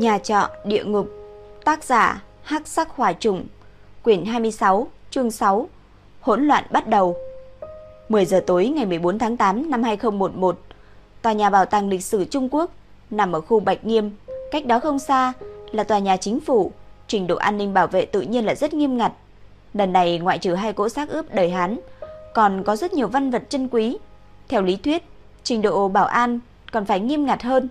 Nhà trọ địa ngục. Tác giả Hắc sắc hỏa trùng. Quyển 26 chương 6 Hỗn loạn bắt đầu. 10 giờ tối ngày 14 tháng 8 năm 2011 Tòa nhà bảo tàng lịch sử Trung Quốc Nằm ở khu Bạch Nghiêm. Cách đó không xa là tòa nhà chính phủ. Trình độ an ninh bảo vệ tự nhiên là rất nghiêm ngặt. Lần này ngoại trừ hai cỗ xác ướp đời Hán, Còn có rất nhiều văn vật chân quý. Theo lý thuyết, Trình độ bảo an còn phải nghiêm ngặt hơn.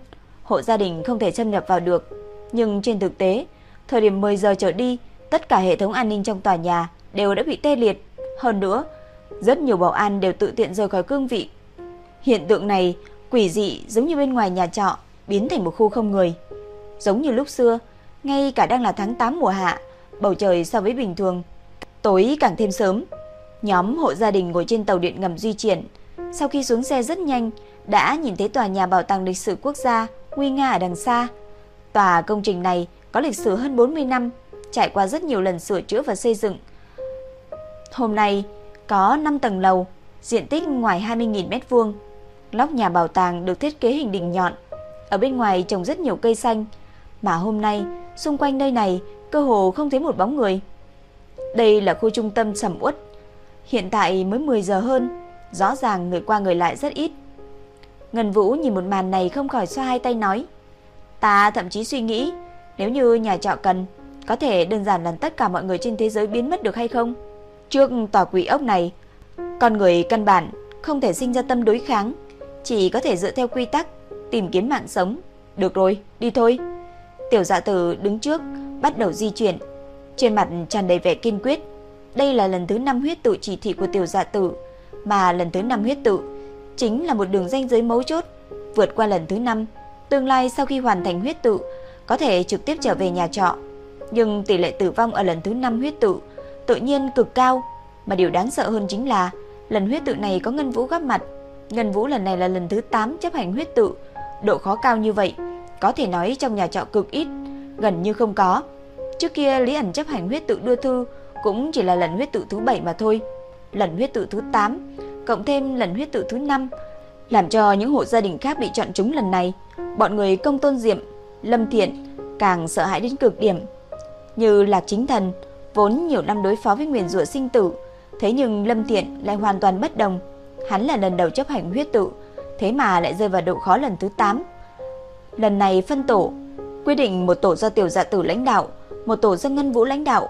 Hộ gia đình không thể xâm nhập vào được. Nhưng trên thực tế, Thời điểm 10 giờ trở đi, Tất cả hệ thống an ninh trong tòa nhà Đều đã bị tê liệt. Hơn nữa, Rất nhiều bảo an đều tự tiện rời khỏi cương vị. Hiện tượng này, quỷ dị giống như bên ngoài nhà trọ, Biến thành một khu không người. Giống như lúc xưa, Ngay cả đang là tháng 8 mùa hạ, Bầu trời so với bình thường. Tối càng thêm sớm, Nhóm hộ gia đình ngồi trên tàu điện ngầm di chuyển. Sau khi xuống xe rất nhanh đã nhìn thấy tòa nhà bảo tàng lịch sử quốc gia Nguy nga ở đằng xa. Tòa công trình này có lịch sử hơn 40 năm Trải qua rất nhiều lần sửa chữa và xây dựng. Hôm nay có 5 tầng lầu Diện tích ngoài 20.000 m2 Lóc nhà bảo tàng được thiết kế hình đỉnh nhọn. Ở bên ngoài trồng rất nhiều cây xanh. Mà hôm nay xung quanh nơi này Cơ hồ không thấy một bóng người. Đây là khu trung tâm sầm uất. Hiện tại mới 10 giờ hơn, rõ ràng người qua người lại rất ít. Ngân Vũ nhìn một màn này không khỏi xoa hai tay nói. Ta thậm chí suy nghĩ, nếu như nhà trọ cần, có thể đơn giản làm tất cả mọi người trên thế giới biến mất được hay không? Trước tòa quỷ ốc này, con người căn bản không thể sinh ra tâm đối kháng, chỉ có thể dựa theo quy tắc tìm kiếm mạng sống. Được rồi, đi thôi. Tiểu dạ tử đứng trước, bắt đầu di chuyển, trên mặt tràn đầy vẻ kiên quyết. Đây là lần thứ 5 huyết tự chỉ thị của tiểu dạ tử, mà lần thứ 5 huyết tự chính là một đường ranh giới mấu chốt. Vượt qua lần thứ 5, tương lai sau khi hoàn thành huyết tự có thể trực tiếp trở về nhà trọ. Nhưng tỷ lệ tử vong ở lần thứ 5 huyết tự tự nhiên cực cao, mà điều đáng sợ hơn chính là lần huyết tự này có Ngân Vũ góp mặt. Ngân Vũ lần này là lần thứ 8 chấp hành huyết tự, độ khó cao như vậy, có thể nói trong nhà trọ cực ít, gần như không có. Trước kia Lý ẩn chấp hành huyết tự đưa thư cũng chỉ là lần huyết tự thứ 7 mà thôi. Lần huyết tự thứ 8, cộng thêm lần huyết tự thứ 5, làm cho những hộ gia đình khác bị chọn trúng lần này. Bọn người công tôn diệm, lâm thiện càng sợ hãi đến cực điểm. Như Lạc Chính Thần, vốn nhiều năm đối phó với nguyền rủa sinh tử, thế nhưng Lâm Thiện lại hoàn toàn bất đồng. Hắn là lần đầu chấp hành huyết tự, thế mà lại rơi vào độ khó lần thứ 8. Lần này phân tổ, quy định một tổ do tiểu dạ tử lãnh đạo, một tổ do ngân vũ lãnh đạo.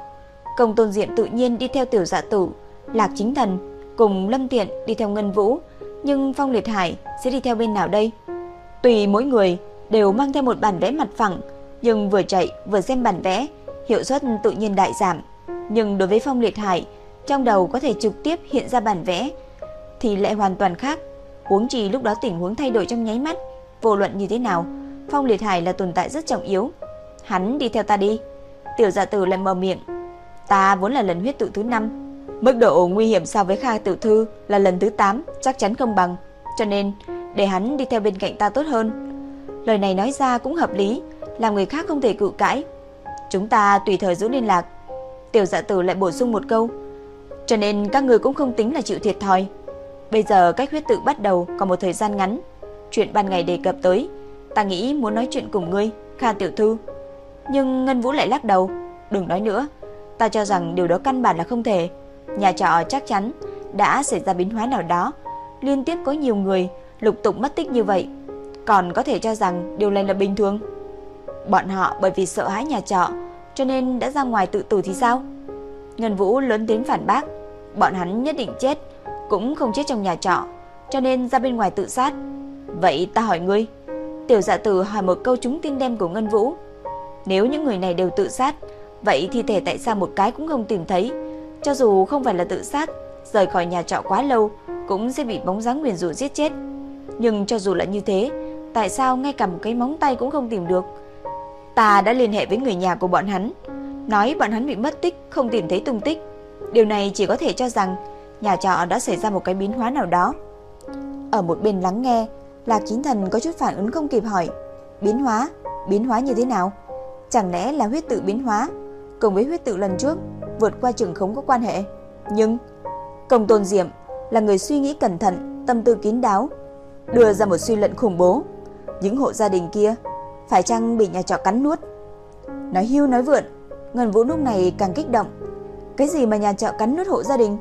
Công Tôn Diệm tự nhiên đi theo tiểu dạ tử, Lạc Chính Thần cùng Lâm Tiện đi theo ngân vũ, nhưng Phong Liệt Hải sẽ đi theo bên nào đây? Tùy mỗi người đều mang theo một bản vẽ mặt phẳng, nhưng vừa chạy vừa xem bản vẽ, hiệu suất tự nhiên đại giảm. Nhưng đối với Phong Liệt Hải, trong đầu có thể trực tiếp hiện ra bản vẽ thì lại hoàn toàn khác. Huống chi lúc đó tình huống thay đổi trong nháy mắt, vô luận như thế nào, Phong Liệt Hải là tồn tại rất trọng yếu. Hắn đi theo ta đi. Tiểu Dạ tử lại mở miệng. Ta vốn là lần huyết tự thứ năm mức độ nguy hiểm so với Kha tiểu thư là lần thứ 8, chắc chắn không bằng, cho nên để hắn đi theo bên cạnh ta tốt hơn. Lời này nói ra cũng hợp lý, làm người khác không thể cự cãi. Chúng ta tùy thời giữ liên lạc. Tiểu dạ tử lại bổ sung một câu. Cho nên các người cũng không tính là chịu thiệt thòi. Bây giờ cách huyết tự bắt đầu còn một thời gian ngắn. Chuyện ban ngày đề cập tới, ta nghĩ muốn nói chuyện cùng ngươi, Kha tiểu thư. Nhưng Ngân Vũ lại lắc đầu Đừng nói nữa Ta cho rằng điều đó căn bản là không thể Nhà trọ chắc chắn đã xảy ra biến hóa nào đó. Liên tiếp có nhiều người lục tục mất tích như vậy. Còn có thể cho rằng điều này là bình thường. Bọn họ bởi vì sợ hãi nhà trọ Cho nên đã ra ngoài tự tử thì sao? Ngân Vũ lớn tiếng phản bác Bọn hắn nhất định chết Cũng không chết trong nhà trọ Cho nên ra bên ngoài tự sát. Vậy ta hỏi ngươi Tiểu dạ tử hỏi một câu trúng tin đem của Ngân Vũ. Nếu những người này đều tự sát, vậy thi thể tại sao một cái cũng không tìm thấy? Cho dù không phải là tự sát, rời khỏi nhà trọ quá lâu cũng sẽ bị bóng dáng nguyền rủa giết chết. Nhưng cho dù là như thế, tại sao ngay cả một cái móng tay cũng không tìm được? Ta đã liên hệ với người nhà của bọn hắn, nói bọn hắn bị mất tích, không tìm thấy tung tích. Điều này chỉ có thể cho rằng nhà trọ đã xảy ra một cái biến hóa nào đó. Ở một bên lắng nghe, Lạc Chín Thần có chút phản ứng không kịp hỏi, biến hóa, biến hóa như thế nào? Chẳng lẽ là huyết tự biến hóa Cùng với huyết tự lần trước Vượt qua trường không có quan hệ Nhưng Công tôn diệm là người suy nghĩ cẩn thận Tâm tư kín đáo Đưa ra một suy luận khủng bố Những hộ gia đình kia Phải chăng bị nhà trọ cắn nuốt Nói hưu nói vượn, Ngân Vũ lúc này càng kích động. Cái gì mà nhà trọ cắn nuốt hộ gia đình?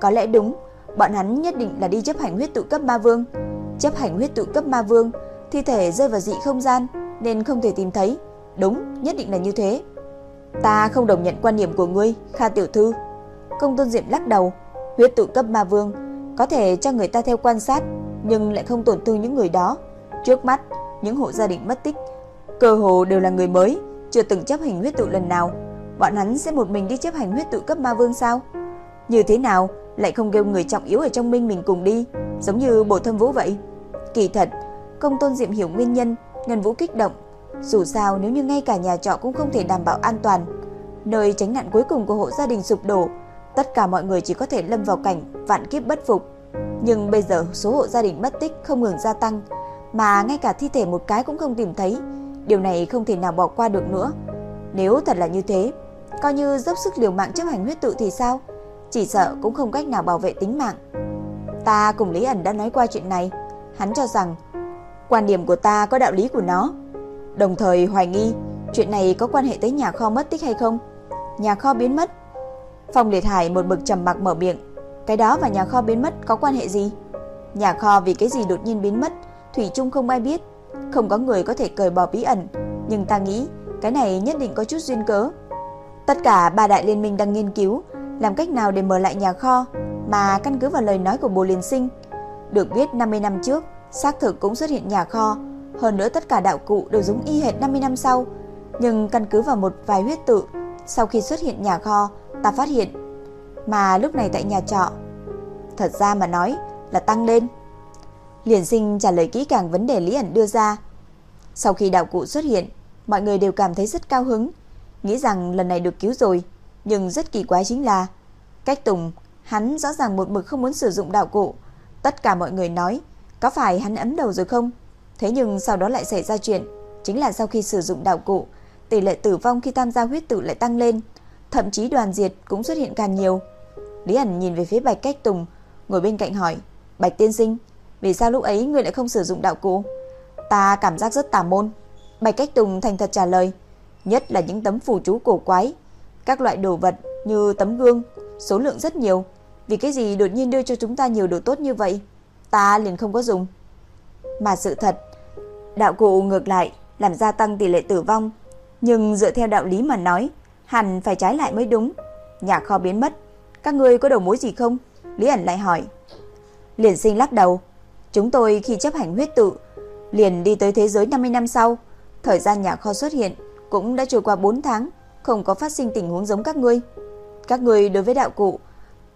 Có lẽ đúng, bọn hắn nhất định là đi chấp hành huyết tụ cấp ma vương. Chấp hành huyết tụ cấp ma vương, thi thể rơi vào dị không gian nên không thể tìm thấy. Đúng, nhất định là như thế. Ta không đồng nhận quan điểm của ngươi, Kha tiểu thư. Công Tôn Diệm lắc đầu, huyết tụ cấp ma vương có thể cho người ta theo quan sát, nhưng lại không tổn thương những người đó. Trước mắt, những hộ gia đình mất tích cơ hồ đều là người mới, chưa từng chấp hành huyết tụ lần nào. Bọn hắn sẽ một mình đi chấp hành huyết tụ cấp ma vương sao? Như thế nào lại không kêu người trọng yếu ở trong minh mình cùng đi, giống như bộ Thâm Vũ vậy? Kỳ thật, Công Tôn Diệm hiểu nguyên nhân, Ngân Vũ kích động. Dù sao nếu như ngay cả nhà trọ cũng không thể đảm bảo an toàn, nơi tránh nạn cuối cùng của hộ gia đình sụp đổ, tất cả mọi người chỉ có thể lâm vào cảnh vạn kiếp bất phục. Nhưng bây giờ số hộ gia đình mất tích không ngừng gia tăng, mà ngay cả thi thể một cái cũng không tìm thấy, điều này không thể nào bỏ qua được nữa. Nếu thật là như thế, coi như dốc sức liều mạng chấp hành huyết tự thì sao? Chỉ sợ cũng không cách nào bảo vệ tính mạng. Ta cùng Lý ẩn đã nói qua chuyện này, hắn cho rằng quan điểm của ta có đạo lý của nó, đồng thời hoài nghi chuyện này có quan hệ tới nhà kho mất tích hay không. Nhà kho biến mất. Phong Liệt Hải một bực trầm mặc mở miệng, cái đó và nhà kho biến mất có quan hệ gì? Nhà kho vì cái gì đột nhiên biến mất, thủy chung không ai biết, không có người có thể cởi bỏ bí ẩn, nhưng ta nghĩ cái này nhất định có chút duyên cớ. Tất cả ba đại liên minh đang nghiên cứu làm cách nào để mở lại nhà kho, mà căn cứ vào lời nói của Bồ Liên Sinh, được biết 50 năm trước, xác thực cũng xuất hiện nhà kho, hơn nữa tất cả đạo cụ đều giống y hệt 50 năm sau, nhưng căn cứ vào một vài huyết tự, sau khi xuất hiện nhà kho, ta phát hiện mà lúc này tại nhà trọ, thật ra mà nói là tăng lên. Liền Sinh trả lời kỹ càng vấn đề Lý ẩn đưa ra. Sau khi đạo cụ xuất hiện, mọi người đều cảm thấy rất cao hứng, nghĩ rằng lần này được cứu rồi, nhưng rất kỳ quái chính là Cách Tùng, hắn rõ ràng một mực không muốn sử dụng đạo cụ. Tất cả mọi người nói, có phải hắn ấm đầu rồi không? Thế nhưng sau đó lại xảy ra chuyện, chính là sau khi sử dụng đạo cụ, tỷ lệ tử vong khi tham gia huyết tự lại tăng lên, thậm chí đoàn diệt cũng xuất hiện càng nhiều. Lý ẩn nhìn về phía Bạch Cách Tùng, ngồi bên cạnh hỏi, Bạch Tiên Sinh, vì sao lúc ấy người lại không sử dụng đạo cụ? Ta cảm giác rất tà môn. Bạch Cách Tùng thành thật trả lời, nhất là những tấm phù chú cổ quái, các loại đồ vật như tấm gương, số lượng rất nhiều. Vì cái gì đột nhiên đưa cho chúng ta nhiều đồ tốt như vậy? Ta liền không có dùng. Mà sự thật, đạo cụ ngược lại làm gia tăng tỷ lệ tử vong, nhưng dựa theo đạo lý mà nói, hẳn phải trái lại mới đúng. Nhà kho biến mất, các ngươi có đầu mối gì không? Lý ẩn lại hỏi. Liền sinh lắc đầu. Chúng tôi khi chấp hành huyết tự, liền đi tới thế giới 50 năm sau. Thời gian nhà kho xuất hiện cũng đã trôi qua 4 tháng, không có phát sinh tình huống giống các ngươi. Các ngươi đối với đạo cụ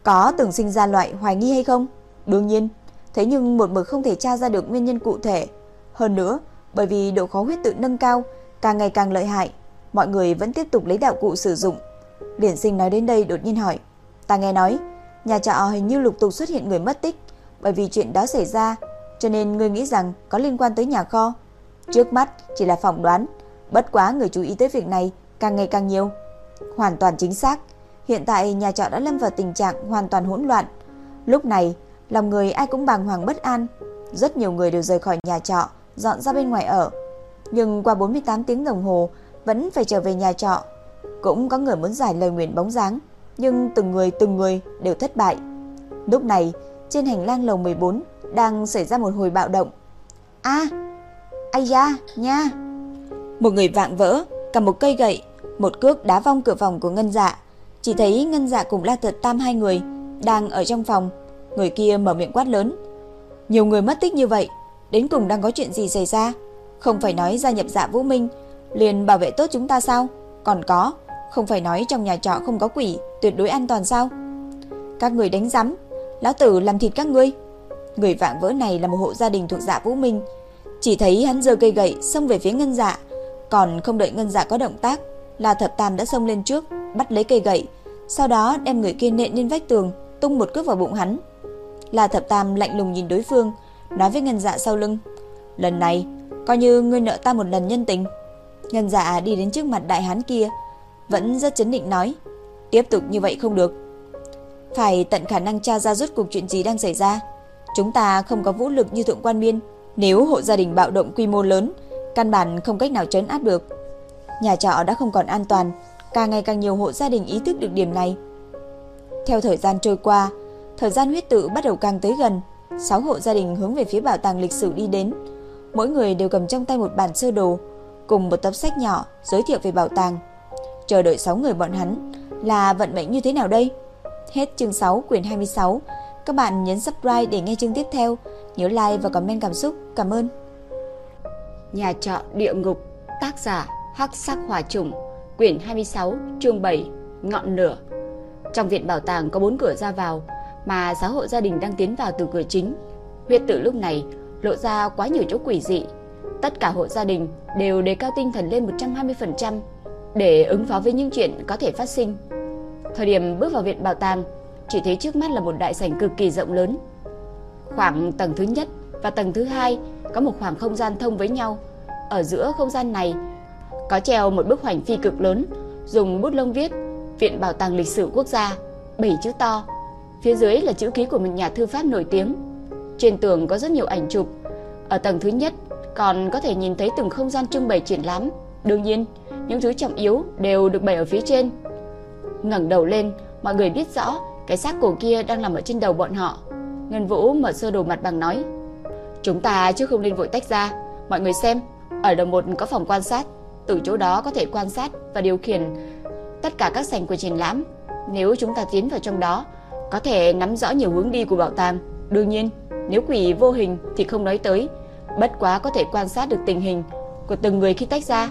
có từng sinh ra loại hoài nghi hay không? Đương nhiên, thế nhưng một mực không thể tra ra được nguyên nhân cụ thể. Hơn nữa, bởi vì độ khó huyết tự nâng cao, càng ngày càng lợi hại, mọi người vẫn tiếp tục lấy đạo cụ sử dụng. Điển sinh nói đến đây đột nhiên hỏi, ta nghe nói, nhà trọ hình như lục tục xuất hiện người mất tích, bởi vì chuyện đó xảy ra, cho nên người nghĩ rằng có liên quan tới nhà kho. Trước mắt chỉ là phỏng đoán, bất quá người chú ý tới việc này càng ngày càng nhiều. Hoàn toàn chính xác, hiện tại nhà trọ đã lâm vào tình trạng hoàn toàn hỗn loạn. Lúc này, lòng người ai cũng bàng hoàng bất an, rất nhiều người đều rời khỏi nhà trọ, dọn ra bên ngoài ở. Nhưng qua 48 tiếng đồng hồ vẫn phải trở về nhà trọ. Cũng có người muốn giải lời nguyện bóng dáng, nhưng từng người từng người đều thất bại. Lúc này, trên hành lang lầu 14 đang xảy ra một hồi bạo động. A, à, ai da, nha. Một người vạng vỡ, cầm một cây gậy, một cước đá vong cửa phòng của Ngân Dạ. Chỉ thấy Ngân Dạ cùng La Thật Tam hai người đang ở trong phòng, người kia mở miệng quát lớn. Nhiều người mất tích như vậy, đến cùng đang có chuyện gì xảy ra? Không phải nói gia nhập Dạ Vũ Minh liền bảo vệ tốt chúng ta sao? Còn có, không phải nói trong nhà trọ không có quỷ, tuyệt đối an toàn sao? Các người đánh rắm, lão tử làm thịt các ngươi. Người vạn vỡ này là một hộ gia đình thuộc Dạ Vũ Minh, chỉ thấy hắn giơ cây gậy xông về phía Ngân Dạ, còn không đợi Ngân Dạ có động tác, La Thập Tam đã xông lên trước, bắt lấy cây gậy, sau đó đem người kia nện lên vách tường, tung một cước vào bụng hắn. La Thập Tam lạnh lùng nhìn đối phương, nói với Ngân Dạ sau lưng, "Lần này coi như ngươi nợ ta một lần nhân tình." Ngân Dạ đi đến trước mặt đại hán kia, vẫn rất chấn định nói, "Tiếp tục như vậy không được. Phải tận khả năng tra ra rốt cuộc chuyện gì đang xảy ra. Chúng ta không có vũ lực như thượng quan biên, nếu hộ gia đình bạo động quy mô lớn, căn bản không cách nào trấn áp được." Nhà trọ đã không còn an toàn, càng ngày càng nhiều hộ gia đình ý thức được điểm này. Theo thời gian trôi qua, thời gian huyết tự bắt đầu càng tới gần, sáu hộ gia đình hướng về phía bảo tàng lịch sử đi đến. Mỗi người đều cầm trong tay một bản sơ đồ, cùng một tập sách nhỏ giới thiệu về bảo tàng. Chờ đợi sáu người bọn hắn là vận mệnh như thế nào đây? Hết chương 6 quyển 26. Các bạn nhấn subscribe để nghe chương tiếp theo. Nhớ like và comment cảm xúc. Cảm ơn. Nhà trọ địa ngục, tác giả Hắc Sắc Hỏa Trùng, quyển 26, chương 7, ngọn lửa. Trong viện bảo tàng có bốn cửa ra vào, mà giáo hộ gia đình đang tiến vào từ cửa chính. Huyết tự lúc này lộ ra quá nhiều chỗ quỷ dị. Tất cả hộ gia đình đều đề cao tinh thần lên 120% để ứng phó với những chuyện có thể phát sinh. Thời điểm bước vào viện bảo tàng, chỉ thấy trước mắt là một đại sảnh cực kỳ rộng lớn. Khoảng tầng thứ nhất và tầng thứ hai có một khoảng không gian thông với nhau. Ở giữa không gian này có treo một bức hoành phi cực lớn, dùng bút lông viết Viện Bảo tàng Lịch sử Quốc gia, bảy chữ to. Phía dưới là chữ ký của một nhà thư pháp nổi tiếng. Trên tường có rất nhiều ảnh chụp. Ở tầng thứ nhất còn có thể nhìn thấy từng không gian trưng bày triển lãm. Đương nhiên, những thứ trọng yếu đều được bày ở phía trên. Ngẩng đầu lên, mọi người biết rõ cái xác cổ kia đang nằm ở trên đầu bọn họ. Ngân Vũ mở sơ đồ mặt bằng nói: "Chúng ta chứ không nên vội tách ra, mọi người xem, ở đầu một có phòng quan sát, từ chỗ đó có thể quan sát và điều khiển tất cả các sảnh của triển lãm. Nếu chúng ta tiến vào trong đó, có thể nắm rõ nhiều hướng đi của bảo tàng. Đương nhiên, nếu quỷ vô hình thì không nói tới, bất quá có thể quan sát được tình hình của từng người khi tách ra."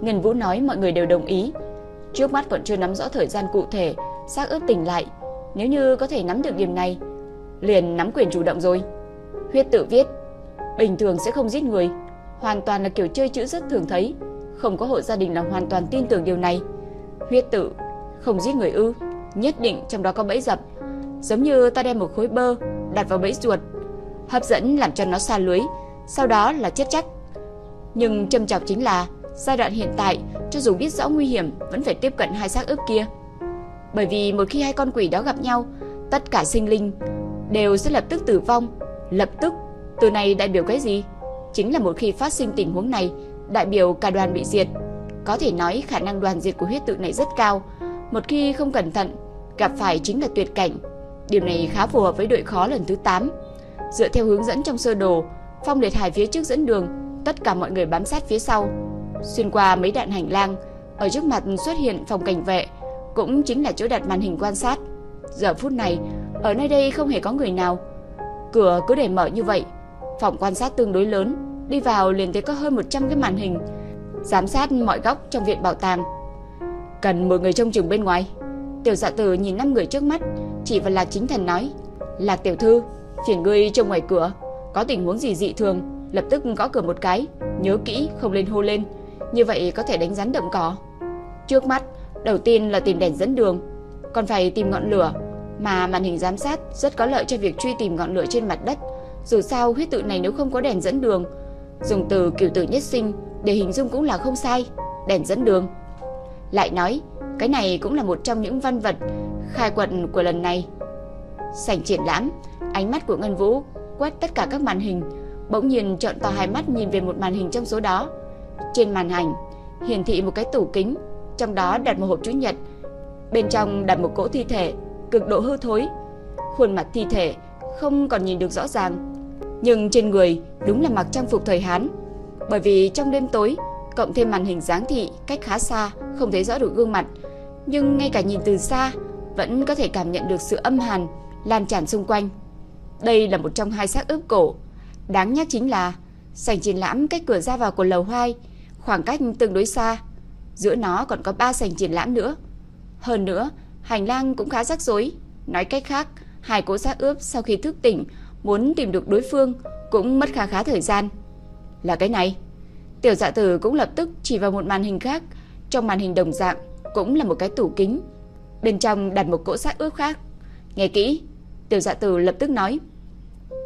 Ngân Vũ nói mọi người đều đồng ý. Trước mắt vẫn chưa nắm rõ thời gian cụ thể, xác ướp tỉnh lại. Nếu như có thể nắm được điểm này, liền nắm quyền chủ động rồi. Huyết tự viết, bình thường sẽ không giết người, hoàn toàn là kiểu chơi chữ rất thường thấy, không có hộ gia đình nào hoàn toàn tin tưởng điều này. Huyết tự, không giết người ư, nhất định trong đó có bẫy dập, giống như ta đem một khối bơ đặt vào bẫy ruột, hấp dẫn làm cho nó xa lưới, sau đó là chết chắc. Nhưng trầm trọng chính là Giai đoạn hiện tại, cho dù biết rõ nguy hiểm, vẫn phải tiếp cận hai xác ướp kia. Bởi vì một khi hai con quỷ đó gặp nhau, tất cả sinh linh đều sẽ lập tức tử vong. Lập tức, từ này đại biểu cái gì? Chính là một khi phát sinh tình huống này, đại biểu cả đoàn bị diệt. Có thể nói khả năng đoàn diệt của huyết tự này rất cao. Một khi không cẩn thận, gặp phải chính là tuyệt cảnh điểm này khá phù hợp với đội khó lần thứ 8. Dựa theo hướng dẫn trong sơ đồ, Phong Liệt Hải phía trước dẫn đường, tất cả mọi người bám sát phía sau. Xuyên qua mấy đoạn hành lang, ở trước mặt xuất hiện phòng cảnh vệ, cũng chính là chỗ đặt màn hình quan sát. Giờ phút này, ở nơi đây không hề có người nào. Cửa cứ để mở như vậy, phòng quan sát tương đối lớn, đi vào liền thấy có hơn 100 cái màn hình, giám sát mọi góc trong viện bảo tàng. Cần một người trông chừng bên ngoài. Tiểu dạ tử nhìn năm người trước mắt, chỉ vào Lạc Chính Thần nói, Lạc tiểu thư, phiền ngươi trông ngoài cửa, có tình huống gì dị thường, lập tức gõ cửa một cái, nhớ kỹ không lên hô lên, như vậy có thể đánh rắn động cỏ. Trước mắt, đầu tiên là tìm đèn dẫn đường, còn phải tìm ngọn lửa, mà màn hình giám sát rất có lợi cho việc truy tìm ngọn lửa trên mặt đất. Dù sao huyết tự này nếu không có đèn dẫn đường, dùng từ kiểu tử nhất sinh để hình dung cũng là không sai, đèn dẫn đường. Lại nói, cái này cũng là một trong những văn vật khai quật của lần này. Sảnh triển lãm, ánh mắt của Ngân Vũ quét tất cả các màn hình, bỗng nhiên trợn to hai mắt nhìn về một màn hình trong số đó. Trên màn hình hiển thị một cái tủ kính, trong đó đặt một hộp chữ nhật. Bên trong đặt một cỗ thi thể cực độ hư thối. Khuôn mặt thi thể không còn nhìn được rõ ràng, nhưng trên người đúng là mặc trang phục thời Hán. Bởi vì trong đêm tối, cộng thêm màn hình giáng thị cách khá xa, không thấy rõ được gương mặt, nhưng ngay cả nhìn từ xa vẫn có thể cảm nhận được sự âm hàn lan tràn xung quanh. Đây là một trong hai xác ướp cổ. Đáng nhắc chính là sảnh triển lãm cách cửa ra vào của lầu 2 khoảng cách tương đối xa. Giữa nó còn có ba sảnh triển lãm nữa. Hơn nữa, hành lang cũng khá rắc rối. Nói cách khác, hai cố xác ướp sau khi thức tỉnh muốn tìm được đối phương cũng mất khá khá thời gian. Là cái này. Tiểu dạ tử cũng lập tức chỉ vào một màn hình khác. Trong màn hình đồng dạng cũng là một cái tủ kính. Bên trong đặt một cỗ xác ướp khác. Nghe kỹ, tiểu dạ tử lập tức nói.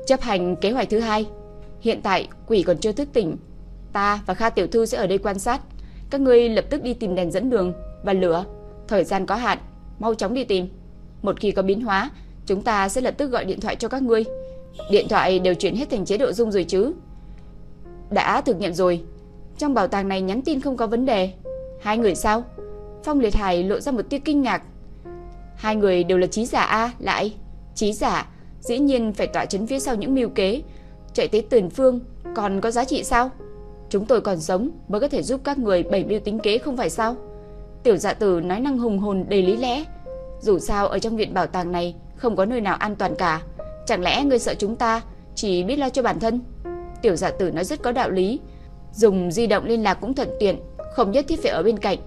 Chấp hành kế hoạch thứ hai. Hiện tại quỷ còn chưa thức tỉnh Ta và Kha Tiểu Thư sẽ ở đây quan sát Các ngươi lập tức đi tìm đèn dẫn đường Và lửa Thời gian có hạn Mau chóng đi tìm Một khi có biến hóa Chúng ta sẽ lập tức gọi điện thoại cho các ngươi Điện thoại đều chuyển hết thành chế độ rung rồi chứ Đã thực nhận rồi Trong bảo tàng này nhắn tin không có vấn đề Hai người sao? Phong Liệt Hải lộ ra một tia kinh ngạc. Hai người đều là trí giả a, lại trí giả, dĩ nhiên phải tỏa chấn phía sau những mưu kế, chạy tới tiền phương còn có giá trị sao? Chúng tôi còn sống mới có thể giúp các người bảy mưu tính kế không phải sao? Tiểu Dạ Tử nói năng hùng hồn đầy lý lẽ. Dù sao ở trong viện bảo tàng này không có nơi nào an toàn cả, chẳng lẽ người sợ chúng ta chỉ biết lo cho bản thân? Tiểu Dạ Tử nói rất có đạo lý, dùng di động liên lạc cũng thuận tiện, không nhất thiết phải ở bên cạnh.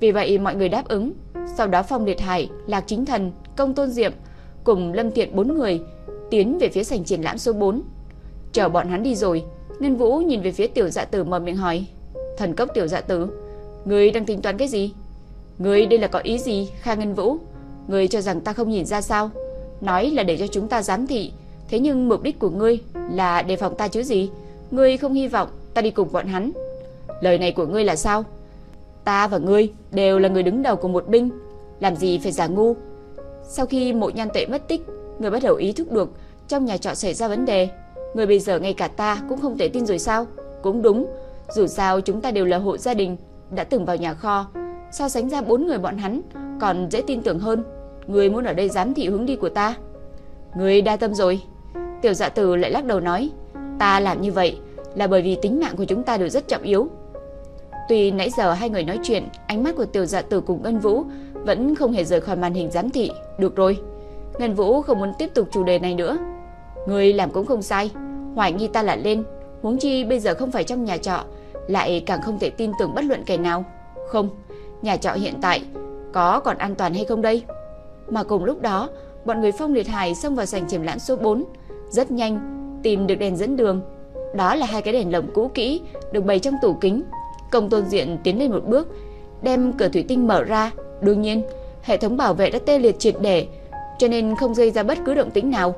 Vì vậy mọi người đáp ứng. Sau đó Phong Liệt Hải, Lạc Chính Thần, Công Tôn Diệm cùng Lâm thiện bốn người tiến về phía sảnh triển lãm số 4. Chờ bọn hắn đi rồi, Ngân Vũ nhìn về phía Tiểu Dạ Tử mở miệng hỏi: "Thần cốc Tiểu Dạ Tử, ngươi đang tính toán cái gì? Ngươi đây là có ý gì, Kha Ngân Vũ? Ngươi cho rằng ta không nhìn ra sao? Nói là để cho chúng ta giám thị, thế nhưng mục đích của ngươi là đề phòng ta chứ gì? Ngươi không hy vọng ta đi cùng bọn hắn?" Lời này của ngươi là sao? Ta và ngươi đều là người đứng đầu của một binh, làm gì phải giả ngu? Sau khi Mộ Nhan tuệ mất tích, người bắt đầu ý thức được trong nhà trọ xảy ra vấn đề. Người bây giờ ngay cả ta cũng không thể tin rồi sao? Cũng đúng, dù sao chúng ta đều là hộ gia đình, đã từng vào nhà kho, so sánh ra bốn người bọn hắn còn dễ tin tưởng hơn. Người muốn ở đây giám thị hướng đi của ta. Người đa tâm rồi. Tiểu Dạ Tử lại lắc đầu nói, ta làm như vậy là bởi vì tính mạng của chúng ta đều rất trọng yếu. Tuy nãy giờ hai người nói chuyện, ánh mắt của Tiểu Dạ Tử cùng Ngân Vũ vẫn không hề rời khỏi màn hình giám thị. Được rồi, Ngân Vũ không muốn tiếp tục chủ đề này nữa. Người làm cũng không sai, hoài nghi ta là lên, huống chi bây giờ không phải trong nhà trọ, lại càng không thể tin tưởng bất luận kẻ nào. Không, nhà trọ hiện tại có còn an toàn hay không đây? Mà cùng lúc đó, bọn người Phong Liệt Hải xông vào sảnh triển lãm số 4, rất nhanh tìm được đèn dẫn đường. Đó là hai cái đèn lồng cũ kỹ được bày trong tủ kính. Công Tôn Diện tiến lên một bước, đem cửa thủy tinh mở ra. Đương nhiên, hệ thống bảo vệ đã tê liệt triệt để, cho nên không gây ra bất cứ động tĩnh nào.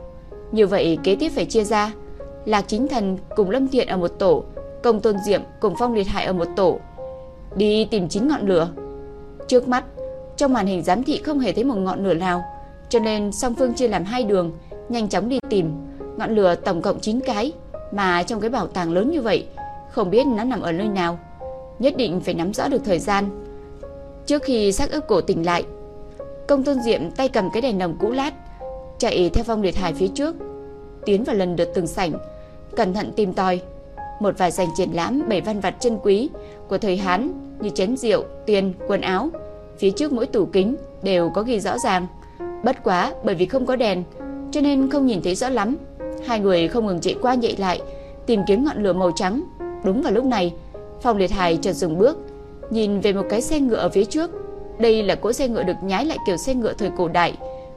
Như vậy kế tiếp phải chia ra, Lạc Chính Thần cùng Lâm Thiện ở một tổ, Công Tôn Diệm cùng Phong Liệt Hải ở một tổ, đi tìm chín ngọn lửa. Trước mắt, trong màn hình giám thị không hề thấy một ngọn lửa nào, cho nên song phương chia làm hai đường, nhanh chóng đi tìm. Ngọn lửa tổng cộng 9 cái, mà trong cái bảo tàng lớn như vậy, không biết nó nằm ở nơi nào. Nhất định phải nắm rõ được thời gian. Trước khi xác ướp cổ tỉnh lại, Công Tôn Diệm tay cầm cái đèn nồng cũ lát, chạy theo Phong Liệt Hải phía trước, tiến vào lần lượt từng sảnh, cẩn thận tìm tòi. Một vài sảnh triển lãm bảy văn vật chân quý của thời Hán như chén rượu, tiền, quần áo, phía trước mỗi tủ kính đều có ghi rõ ràng. Bất quá bởi vì không có đèn, cho nên không nhìn thấy rõ lắm. Hai người không ngừng chạy qua nhạy lại, tìm kiếm ngọn lửa màu trắng. Đúng vào lúc này, Phong Liệt Hải chợt dừng bước, nhìn về một cái xe ngựa ở phía trước. Đây là cỗ xe ngựa được nhái lại kiểu xe ngựa thời cổ đại,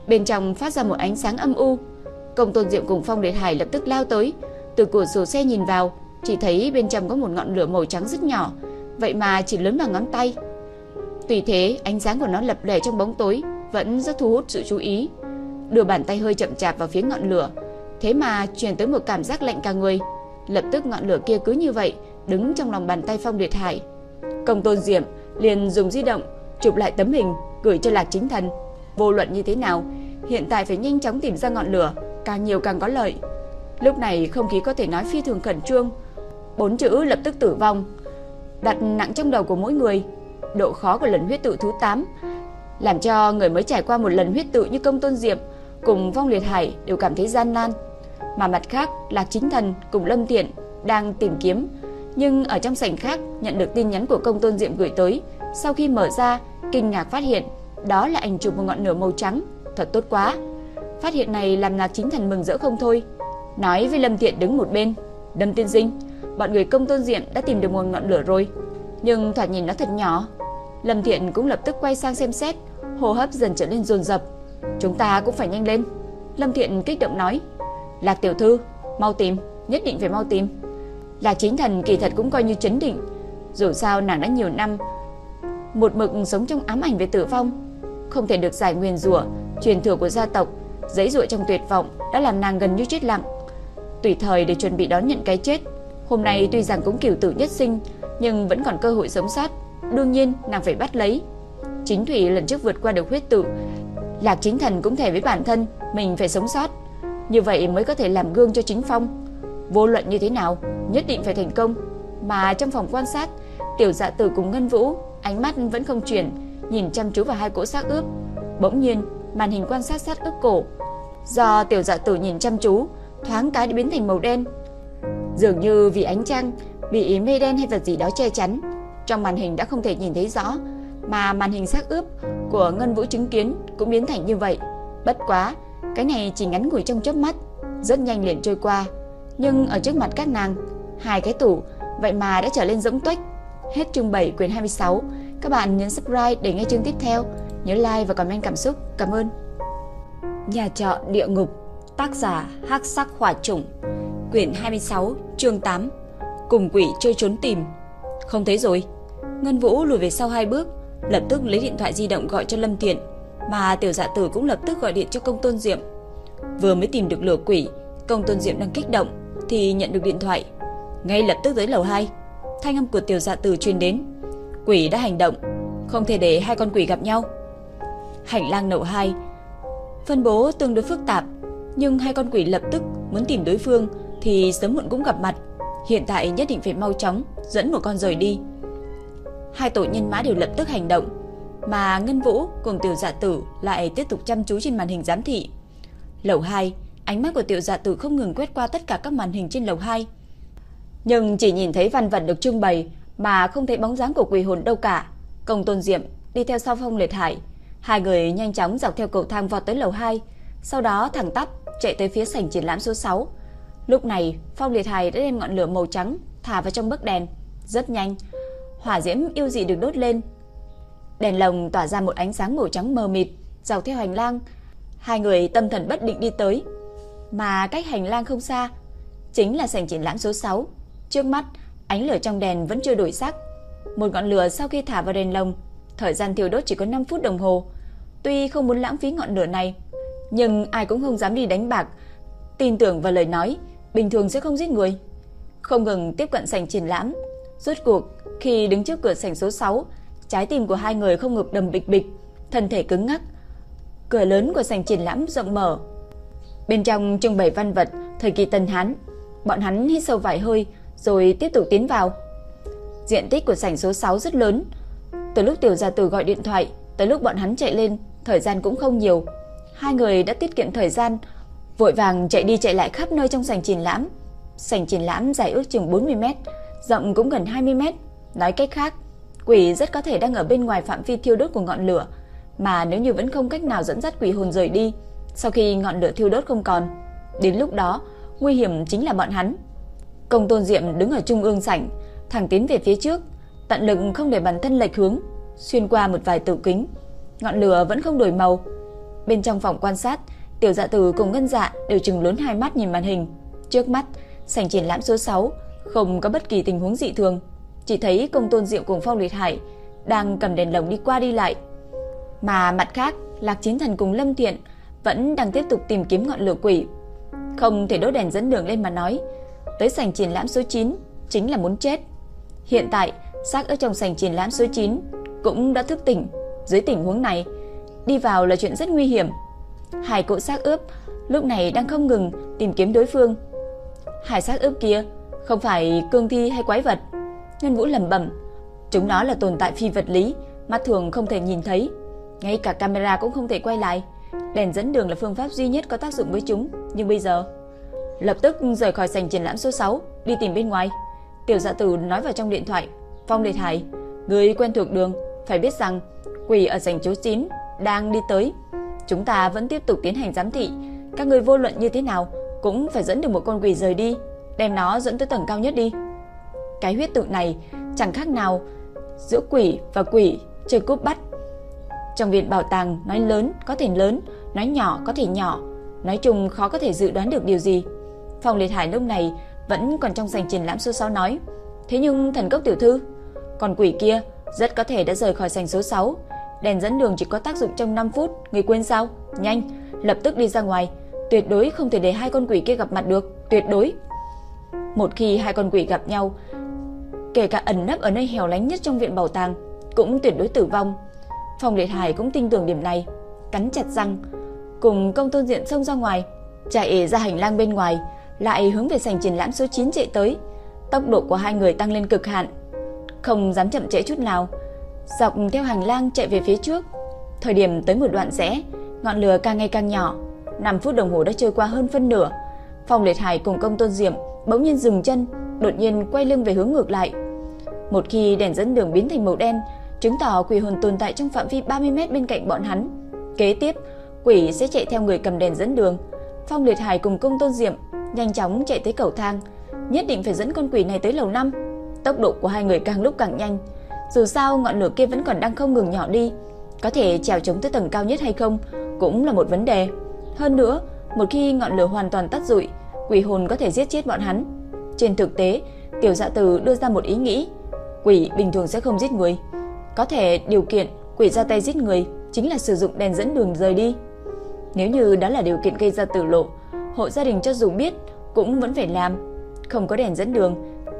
bên trong phát ra một ánh sáng âm u. Công Tôn Diệm cùng Phong Liệt Hải lập tức lao tới, từ cửa sổ xe nhìn vào, chỉ thấy bên trong có một ngọn lửa màu trắng rất nhỏ, vậy mà chỉ lớn bằng ngón tay. Tùy thế, ánh sáng của nó lập lè trong bóng tối, vẫn rất thu hút sự chú ý. Đưa bàn tay hơi chậm chạp vào phía ngọn lửa, thế mà truyền tới một cảm giác lạnh cả người. Lập tức ngọn lửa kia cứ như vậy, đứng trong lòng bàn tay Phong Liệt Hải. Công Tôn Diệm liền dùng di động chụp lại tấm hình gửi cho Lạc Chính Thần. Vô luận như thế nào, hiện tại phải nhanh chóng tìm ra ngọn lửa, càng nhiều càng có lợi. Lúc này không khí có thể nói phi thường khẩn trương. Bốn chữ lập tức tử vong đặt nặng trong đầu của mỗi người. Độ khó của lần huyết tự thứ 8 làm cho người mới trải qua một lần huyết tự như Công Tôn Diệm cùng Phong Liệt Hải đều cảm thấy gian nan. Mà mặt khác, Lạc Chính Thần cùng Lâm Tiện đang tìm kiếm, nhưng ở trong sảnh khác nhận được tin nhắn của Công Tôn Diệm gửi tới, sau khi mở ra, kinh ngạc phát hiện đó là ảnh chụp một ngọn lửa màu trắng, thật tốt quá. Phát hiện này làm Lạc Chính Thần mừng rỡ không thôi, nói với Lâm thiện đứng một bên, "Lâm tiên sinh, bọn người Công Tôn Diệm đã tìm được một ngọn lửa rồi, nhưng thoạt nhìn nó thật nhỏ." Lâm Thiện cũng lập tức quay sang xem xét, hô hấp dần trở nên dồn dập. "Chúng ta cũng phải nhanh lên." Lâm Thiện kích động nói. "Lạc tiểu thư, mau tìm, nhất định phải mau tìm." Là Chính Thần kỳ thật cũng coi như chấn định, dù sao nàng đã nhiều năm một mực sống trong ám ảnh về tử vong, không thể được giải nguyên rủa, truyền thừa của gia tộc, giấy dụa trong tuyệt vọng đã làm nàng gần như chết lặng. Tùy thời để chuẩn bị đón nhận cái chết, hôm nay tuy rằng cũng kiểu tử nhất sinh, nhưng vẫn còn cơ hội sống sót, đương nhiên nàng phải bắt lấy. Chính Thủy lần trước vượt qua được huyết tự, Lạc Chính Thần cũng thể với bản thân mình phải sống sót, như vậy mới có thể làm gương cho Chính Phong. Vô luận như thế nào, nhất định phải thành công. Mà trong phòng quan sát, Tiểu Dạ Tử cùng Ngân Vũ ánh mắt vẫn không chuyển, nhìn chăm chú vào hai cỗ xác ướp. Bỗng nhiên, màn hình quan sát sát ướp cổ, do tiểu dạ tử nhìn chăm chú, thoáng cái đã biến thành màu đen. Dường như vì ánh trăng bị mây đen hay vật gì đó che chắn, trong màn hình đã không thể nhìn thấy rõ, mà màn hình xác ướp của Ngân Vũ chứng kiến cũng biến thành như vậy. Bất quá, cái này chỉ ngắn ngủi trong chớp mắt, rất nhanh liền trôi qua. Nhưng ở trước mặt các nàng, hai cái tủ vậy mà đã trở lên rỗng tuếch. Hết chương 7 quyển 26. Các bạn nhấn subscribe để nghe chương tiếp theo. Nhớ like và comment cảm xúc. Cảm ơn. Nhà trọ địa ngục, tác giả Hắc Sắc Hỏa Trùng, quyển 26, chương 8. Cùng quỷ chơi trốn tìm. Không thấy rồi. Ngân Vũ lùi về sau hai bước, lập tức lấy điện thoại di động gọi cho Lâm Tiện, mà Tiểu Dạ Tử cũng lập tức gọi điện cho Công Tôn Diệm. Vừa mới tìm được lửa quỷ, Công Tôn Diệm đang kích động thì nhận được điện thoại, ngay lập tức tới lầu 2. Thanh âm của Tiểu Dạ Tử truyền đến. Quỷ đã hành động, không thể để hai con quỷ gặp nhau. Hành lang lầu 2 phân bố tương đối phức tạp, nhưng hai con quỷ lập tức muốn tìm đối phương thì sớm muộn cũng gặp mặt. Hiện tại nhất định phải mau chóng dẫn một con rời đi. Hai tổ nhân mã đều lập tức hành động, mà Ngân Vũ cùng Tiểu Dạ Tử lại tiếp tục chăm chú trên màn hình giám thị. Lầu 2, ánh mắt của Tiểu Dạ Tử không ngừng quét qua tất cả các màn hình trên lầu 2. Nhưng chỉ nhìn thấy văn vật được trưng bày mà không thấy bóng dáng của quỷ hồn đâu cả. Công Tôn Diệm đi theo sau Phong Liệt Hải, hai người nhanh chóng dọc theo cầu thang vọt tới lầu 2, sau đó thẳng tắp chạy tới phía sảnh triển lãm số 6. Lúc này, Phong Liệt Hải đã đem ngọn lửa màu trắng thả vào trong bức đèn, rất nhanh, hỏa diễm yêu dị được đốt lên. Đèn lồng tỏa ra một ánh sáng màu trắng mờ mịt, dọc theo hành lang, hai người tâm thần bất định đi tới, mà cách hành lang không xa chính là sảnh triển lãm số 6. Trước mắt, ánh lửa trong đèn vẫn chưa đổi sắc. Một ngọn lửa sau khi thả vào đèn lồng, thời gian thiêu đốt chỉ có 5 phút đồng hồ. Tuy không muốn lãng phí ngọn lửa này, nhưng ai cũng không dám đi đánh bạc, tin tưởng vào lời nói, bình thường sẽ không giết người. Không ngừng tiếp cận sảnh triển lãm, rốt cuộc khi đứng trước cửa sảnh số 6, trái tim của hai người không ngực đầm bịch bịch, thân thể cứng ngắc. Cửa lớn của sảnh triển lãm rộng mở. Bên trong trưng bày văn vật thời kỳ Tân Hán, bọn hắn hít sâu vài hơi rồi tiếp tục tiến vào. Diện tích của sảnh số 6 rất lớn. Từ lúc Tiểu Gia Tử gọi điện thoại, tới lúc bọn hắn chạy lên, thời gian cũng không nhiều. Hai người đã tiết kiệm thời gian, vội vàng chạy đi chạy lại khắp nơi trong sảnh triển lãm. Sảnh triển lãm dài ước chừng 40 mét, rộng cũng gần 20 mét. Nói cách khác, quỷ rất có thể đang ở bên ngoài phạm vi thiêu đốt của ngọn lửa, mà nếu như vẫn không cách nào dẫn dắt quỷ hồn rời đi, sau khi ngọn lửa thiêu đốt không còn, đến lúc đó, nguy hiểm chính là bọn hắn. Công Tôn Diệm đứng ở trung ương sảnh, thẳng tiến về phía trước, tận lực không để bản thân lệch hướng, xuyên qua một vài tử kính. Ngọn lửa vẫn không đổi màu. Bên trong phòng quan sát, Tiểu Dạ Tử cùng Ngân Dạ đều trừng lớn hai mắt nhìn màn hình. Trước mắt, sảnh triển lãm số 6 không có bất kỳ tình huống dị thường, chỉ thấy Công Tôn Diệu cùng Phong Liệt Hải đang cầm đèn lồng đi qua đi lại. Mà mặt khác, Lạc Chiến Thần cùng Lâm Thiện vẫn đang tiếp tục tìm kiếm ngọn lửa quỷ. Không thể đốt đèn dẫn đường lên mà nói, tới sảnh triển lãm số 9 chính là muốn chết. Hiện tại, xác ở trong sảnh triển lãm số 9 cũng đã thức tỉnh. Dưới tình huống này, đi vào là chuyện rất nguy hiểm. Hai cỗ xác ướp lúc này đang không ngừng tìm kiếm đối phương. Hai xác ướp kia không phải cương thi hay quái vật. Ngân Vũ lẩm bẩm, chúng nó là tồn tại phi vật lý, mắt thường không thể nhìn thấy, ngay cả camera cũng không thể quay lại. Đèn dẫn đường là phương pháp duy nhất có tác dụng với chúng, nhưng bây giờ lập tức rời khỏi sảnh triển lãm số 6, đi tìm bên ngoài. Tiểu Dạ Tử nói vào trong điện thoại, "Phong Liệt Hải, người quen thuộc đường, phải biết rằng quỷ ở sảnh số 9 đang đi tới. Chúng ta vẫn tiếp tục tiến hành giám thị, các người vô luận như thế nào cũng phải dẫn được một con quỷ rời đi, đem nó dẫn tới tầng cao nhất đi." Cái huyết tự này chẳng khác nào giữa quỷ và quỷ chơi cúp bắt. Trong viện bảo tàng nói lớn có thể lớn, nói nhỏ có thể nhỏ, nói chung khó có thể dự đoán được điều gì. phòng Liệt Hải lúc này vẫn còn trong sảnh triển lãm số 6 nói, thế nhưng thần cốc tiểu thư, còn quỷ kia rất có thể đã rời khỏi sảnh số 6, đèn dẫn đường chỉ có tác dụng trong 5 phút, người quên sao? Nhanh, lập tức đi ra ngoài, tuyệt đối không thể để hai con quỷ kia gặp mặt được, tuyệt đối. Một khi hai con quỷ gặp nhau, kể cả ẩn nấp ở nơi hẻo lánh nhất trong viện bảo tàng, cũng tuyệt đối tử vong. Phong Liệt Hải cũng tin tưởng điểm này, cắn chặt răng, cùng công tôn diện xông ra ngoài, chạy ra hành lang bên ngoài, lại hướng về sảnh triển lãm số 9 chạy tới. Tốc độ của hai người tăng lên cực hạn, không dám chậm trễ chút nào. dọc theo hành lang chạy về phía trước. Thời điểm tới một đoạn rẽ, ngọn lửa càng ngày càng nhỏ. 5 phút đồng hồ đã trôi qua hơn phân nửa. Phong Liệt Hải cùng Công Tôn Diệm bỗng nhiên dừng chân, đột nhiên quay lưng về hướng ngược lại. Một khi đèn dẫn đường biến thành màu đen, chứng tỏ quỷ hồn tồn tại trong phạm vi 30 mét bên cạnh bọn hắn. Kế tiếp, quỷ sẽ chạy theo người cầm đèn dẫn đường. Phong Liệt Hải cùng Công Tôn Diệm nhanh chóng chạy tới cầu thang, nhất định phải dẫn con quỷ này tới lầu 5. Tốc độ của hai người càng lúc càng nhanh. Dù sao ngọn lửa kia vẫn còn đang không ngừng nhỏ đi, có thể trèo chống tới tầng cao nhất hay không cũng là một vấn đề. Hơn nữa, một khi ngọn lửa hoàn toàn tắt rụi, quỷ hồn có thể giết chết bọn hắn. Trên thực tế, Tiểu Dạ Từ đưa ra một ý nghĩ, quỷ bình thường sẽ không giết người, có thể điều kiện quỷ ra tay giết người chính là sử dụng đèn dẫn đường rời đi. Nếu như đó là điều kiện gây ra tử lộ, hộ gia đình cho dù biết cũng vẫn phải làm. Không có đèn dẫn đường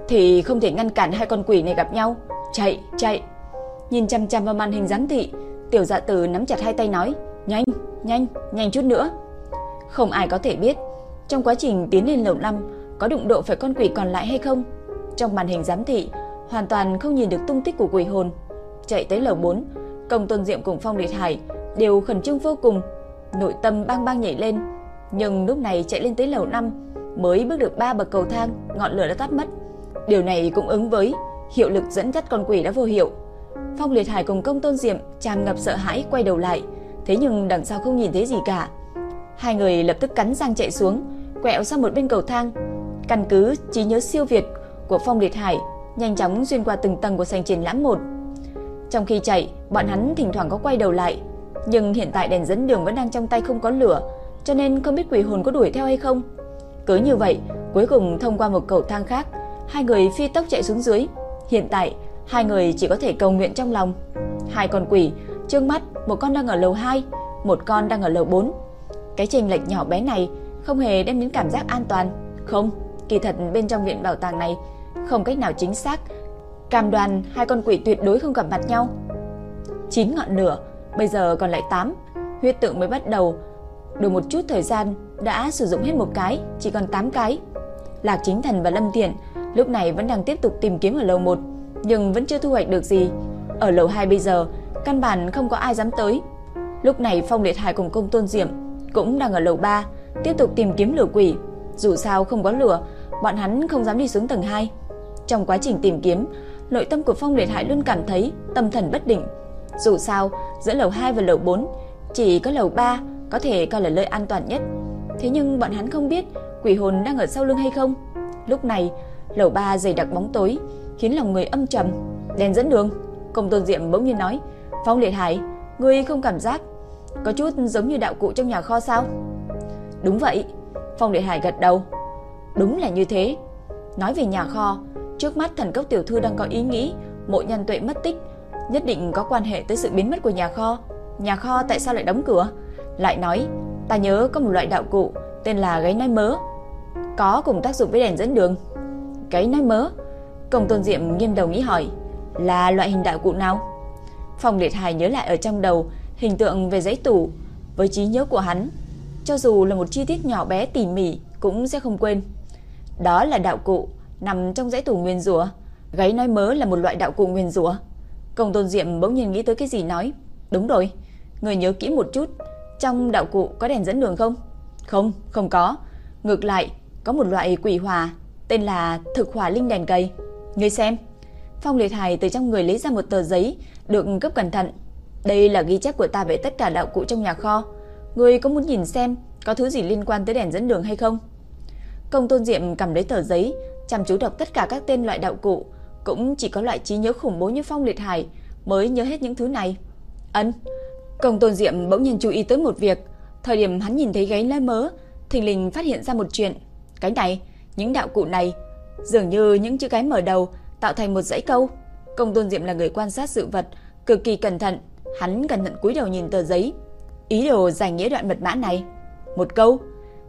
thì không thể ngăn cản hai con quỷ này gặp nhau. Chạy, chạy. Nhìn chăm chăm vào màn hình giám thị, Tiểu Dạ tử nắm chặt hai tay nói, "Nhanh, nhanh, nhanh chút nữa." Không ai có thể biết trong quá trình tiến lên lầu năm có đụng độ phải con quỷ còn lại hay không. Trong màn hình giám thị hoàn toàn không nhìn được tung tích của quỷ hồn. Chạy tới lầu 4, Công Tôn Diệm cùng Phong Liệt Hải đều khẩn trương vô cùng, nội tâm bang bang nhảy lên. Nhưng lúc này chạy lên tới lầu 5 mới bước được ba bậc cầu thang, ngọn lửa đã tắt mất. Điều này cũng ứng với hiệu lực dẫn dắt con quỷ đã vô hiệu. Phong Liệt Hải cùng Công Tôn Diệm tràn ngập sợ hãi quay đầu lại, thế nhưng đằng sau không nhìn thấy gì cả. Hai người lập tức cắn răng chạy xuống, quẹo sang một bên cầu thang. Căn cứ trí nhớ siêu việt của Phong Liệt Hải, nhanh chóng xuyên qua từng tầng của sảnh triển lãm một. Trong khi chạy, bọn hắn thỉnh thoảng có quay đầu lại, nhưng hiện tại đèn dẫn đường vẫn đang trong tay không có lửa, cho nên không biết quỷ hồn có đuổi theo hay không. Cứ như vậy, cuối cùng thông qua một cầu thang khác, hai người phi tốc chạy xuống dưới. Hiện tại, hai người chỉ có thể cầu nguyện trong lòng. Hai con quỷ, trước mắt, một con đang ở lầu 2, một con đang ở lầu 4. Cái chênh lệch nhỏ bé này không hề đem đến cảm giác an toàn. Không, kỳ thật bên trong viện bảo tàng này không cách nào chính xác cam đoàn hai con quỷ tuyệt đối không gặp mặt nhau. Chín ngọn lửa, bây giờ còn lại 8, huyết tượng mới bắt đầu, được một chút thời gian đã sử dụng hết một cái, chỉ còn 8 cái. Lạc Chính Thần và Lâm Tiện lúc này vẫn đang tiếp tục tìm kiếm ở lầu 1, nhưng vẫn chưa thu hoạch được gì. Ở lầu 2 bây giờ, căn bản không có ai dám tới. Lúc này Phong Liệt Hải cùng Công Tôn Diệm cũng đang ở lầu 3, tiếp tục tìm kiếm lửa quỷ. Dù sao không có lửa, bọn hắn không dám đi xuống tầng 2. Trong quá trình tìm kiếm, nội tâm của Phong Liệt Hải luôn cảm thấy tâm thần bất định. Dù sao, giữa lầu 2 và lầu 4, chỉ có lầu 3 có thể coi là nơi an toàn nhất. Thế nhưng bọn hắn không biết quỷ hồn đang ở sau lưng hay không. Lúc này, lầu 3 dày đặc bóng tối, khiến lòng người âm trầm. Đèn dẫn đường, Công Tôn Diệm bỗng nhiên nói, "Phong Liệt Hải, ngươi không cảm giác có chút giống như đạo cụ trong nhà kho sao?" "Đúng vậy." Phong Liệt Hải gật đầu. "Đúng là như thế." Nói về nhà kho, trước mắt thần cốc tiểu thư đang có ý nghĩ mộ nhân tuệ mất tích, nhất định có quan hệ tới sự biến mất của nhà kho. Nhà kho tại sao lại đóng cửa? Lại nói, ta nhớ có một loại đạo cụ tên là gáy nai mớ, có cùng tác dụng với đèn dẫn đường. Gáy nai mớ? Công Tôn Diệm nghiêm đầu nghĩ hỏi, là loại hình đạo cụ nào? Phòng Liệt Hải nhớ lại ở trong đầu hình tượng về giấy tủ, với trí nhớ của hắn, cho dù là một chi tiết nhỏ bé tỉ mỉ cũng sẽ không quên. Đó là đạo cụ nằm trong dãy tủ nguyên rủa. Gáy nói mớ là một loại đạo cụ nguyên rủa. Công Tôn Diệm bỗng nhiên nghĩ tới cái gì nói, "Đúng rồi, người nhớ kỹ một chút, trong đạo cụ có đèn dẫn đường không?" "Không, không có. Ngược lại, có một loại quỷ hỏa tên là thực hỏa linh đèn cây. Ngươi xem." Phong Liệt Hải từ trong người lấy ra một tờ giấy được gấp cẩn thận. "Đây là ghi chép của ta về tất cả đạo cụ trong nhà kho. Ngươi có muốn nhìn xem có thứ gì liên quan tới đèn dẫn đường hay không?" Công Tôn Diệm cầm lấy tờ giấy, chăm chú đọc tất cả các tên loại đạo cụ, cũng chỉ có loại trí nhớ khủng bố như Phong Liệt Hải mới nhớ hết những thứ này. ấn Công Tôn Diệm bỗng nhiên chú ý tới một việc, thời điểm hắn nhìn thấy gáy lá mớ, thình lình phát hiện ra một chuyện. Cái này, những đạo cụ này dường như những chữ cái mở đầu tạo thành một dãy câu. Công Tôn Diệm là người quan sát sự vật, cực kỳ cẩn thận, hắn cẩn thận cúi đầu nhìn tờ giấy, ý đồ giải nghĩa đoạn mật mã này. Một câu,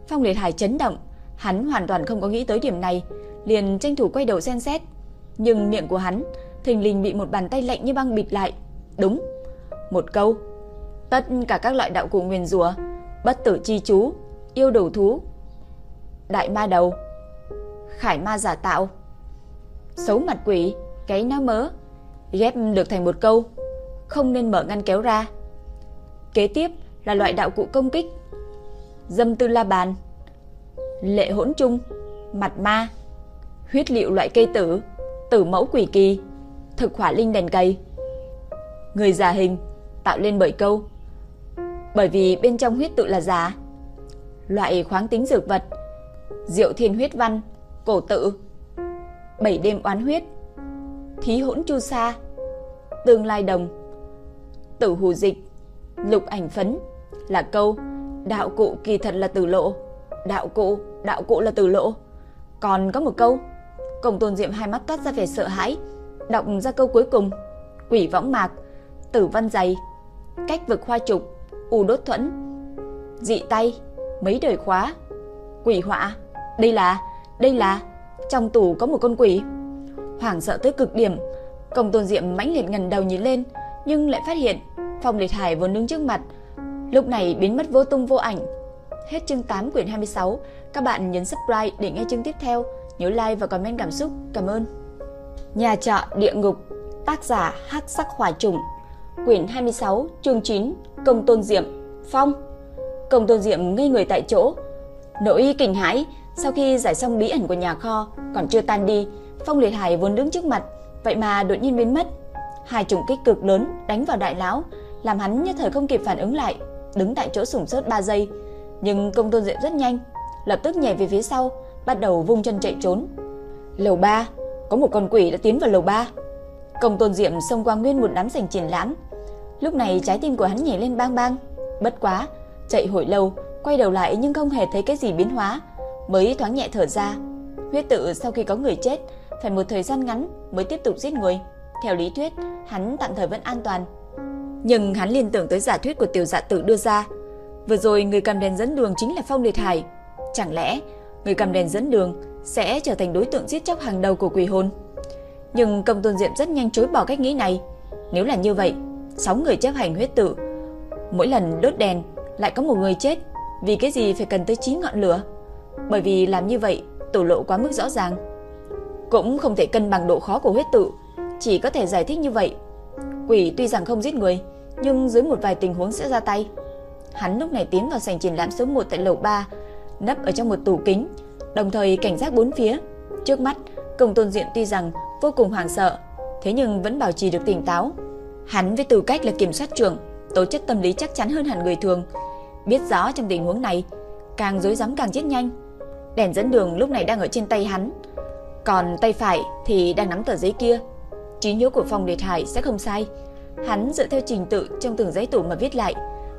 Phong Liệt Hải chấn động, hắn hoàn toàn không có nghĩ tới điểm này, liền tranh thủ quay đầu xem xét, nhưng miệng của hắn thình lình bị một bàn tay lạnh như băng bịt lại. Đúng, một câu. Tất cả các loại đạo cụ nguyên rủa, bất tử chi chú, yêu đầu thú, đại ma đầu, khải ma giả tạo, xấu mặt quỷ, cái ná mớ, ghép được thành một câu. không nên mở ngăn kéo ra. Kế tiếp là loại đạo cụ công kích. Dâm tư la bàn, lệ hỗn trung, mặt ma, huyết liệu loại cây tử, tử mẫu quỷ kỳ, thực hỏa linh đèn cây. Người giả hình tạo lên bởi câu. Bởi vì bên trong huyết tự là giả. Loại khoáng tính dược vật, diệu thiên huyết văn, cổ tự, bảy đêm oán huyết, thí hỗn chu sa, tương lai đồng, tử hù dịch, lục ảnh phấn là câu đạo cụ kỳ thật là tử lộ, đạo cụ, đạo cụ là tử lộ. Còn có một câu, Công Tôn Diệm hai mắt toát ra vẻ sợ hãi, đọc ra câu cuối cùng, quỷ võng mạc, tử văn dày, cách vực hoa trục, u đốt thuẫn, dị tay, mấy đời khóa, quỷ họa, đây là, đây là, trong tủ có một con quỷ. Hoảng sợ tới cực điểm, Công Tôn Diệm mãnh liệt ngần đầu nhìn lên, nhưng lại phát hiện Phong Liệt Hải vốn đứng trước mặt, lúc này biến mất vô tung vô ảnh. Hết chương 8 quyển 26, các bạn nhấn subscribe để nghe chương tiếp theo, nhớ like và comment cảm xúc. Cảm ơn. Nhà trọ địa ngục, tác giả Hắc Sắc Hỏa Trùng, quyển 26, chương 9, Công Tôn Diệm, Phong. Công Tôn Diệm ngây người tại chỗ, nỗi kinh hãi sau khi giải xong bí ẩn của nhà kho còn chưa tan đi, Phong Liệt Hải vốn đứng trước mặt, vậy mà đột nhiên biến mất. Hai trùng kích cực lớn đánh vào đại lão, làm hắn nhất thời không kịp phản ứng lại, đứng tại chỗ sủng sốt 3 giây. Nhưng Công Tôn Diệm rất nhanh, lập tức nhảy về phía sau, bắt đầu vung chân chạy trốn. Lầu 3, có một con quỷ đã tiến vào lầu 3. Công Tôn Diệm xông qua nguyên một đám sảnh triển lãm. Lúc này trái tim của hắn nhảy lên bang bang, bất quá, chạy hồi lâu, quay đầu lại nhưng không hề thấy cái gì biến hóa, mới thoáng nhẹ thở ra. Huyết tự sau khi có người chết, phải một thời gian ngắn mới tiếp tục giết người. Theo lý thuyết, hắn tạm thời vẫn an toàn. Nhưng hắn liên tưởng tới giả thuyết của tiểu dạ tử đưa ra. Vừa rồi người cầm đèn dẫn đường chính là Phong Liệt Hải. Chẳng lẽ người cầm đèn dẫn đường sẽ trở thành đối tượng giết chóc hàng đầu của quỷ hồn? Nhưng công tôn diệm rất nhanh chối bỏ cách nghĩ này. Nếu là như vậy, 6 người chấp hành huyết tử, mỗi lần đốt đèn lại có một người chết, vì cái gì phải cần tới 9 ngọn lửa? Bởi vì làm như vậy, tổ lộ quá mức rõ ràng. Cũng không thể cân bằng độ khó của huyết tự, chỉ có thể giải thích như vậy. Quỷ tuy rằng không giết người, nhưng dưới một vài tình huống sẽ ra tay. Hắn lúc này tiến vào sảnh triển lãm số 1 tại lầu 3, nấp ở trong một tủ kính, đồng thời cảnh giác bốn phía. Trước mắt, Công Tôn Diện tuy rằng vô cùng hoảng sợ, thế nhưng vẫn bảo trì được tỉnh táo. Hắn với tư cách là kiểm soát trưởng, tố chất tâm lý chắc chắn hơn hẳn người thường, biết rõ trong tình huống này, càng rối rắm càng chết nhanh. Đèn dẫn đường lúc này đang ở trên tay hắn, còn tay phải thì đang nắm tờ giấy kia. Trí nhớ của phòng Liệt Hải sẽ không sai. Hắn dựa theo trình tự trong từng giấy tủ mà viết lại.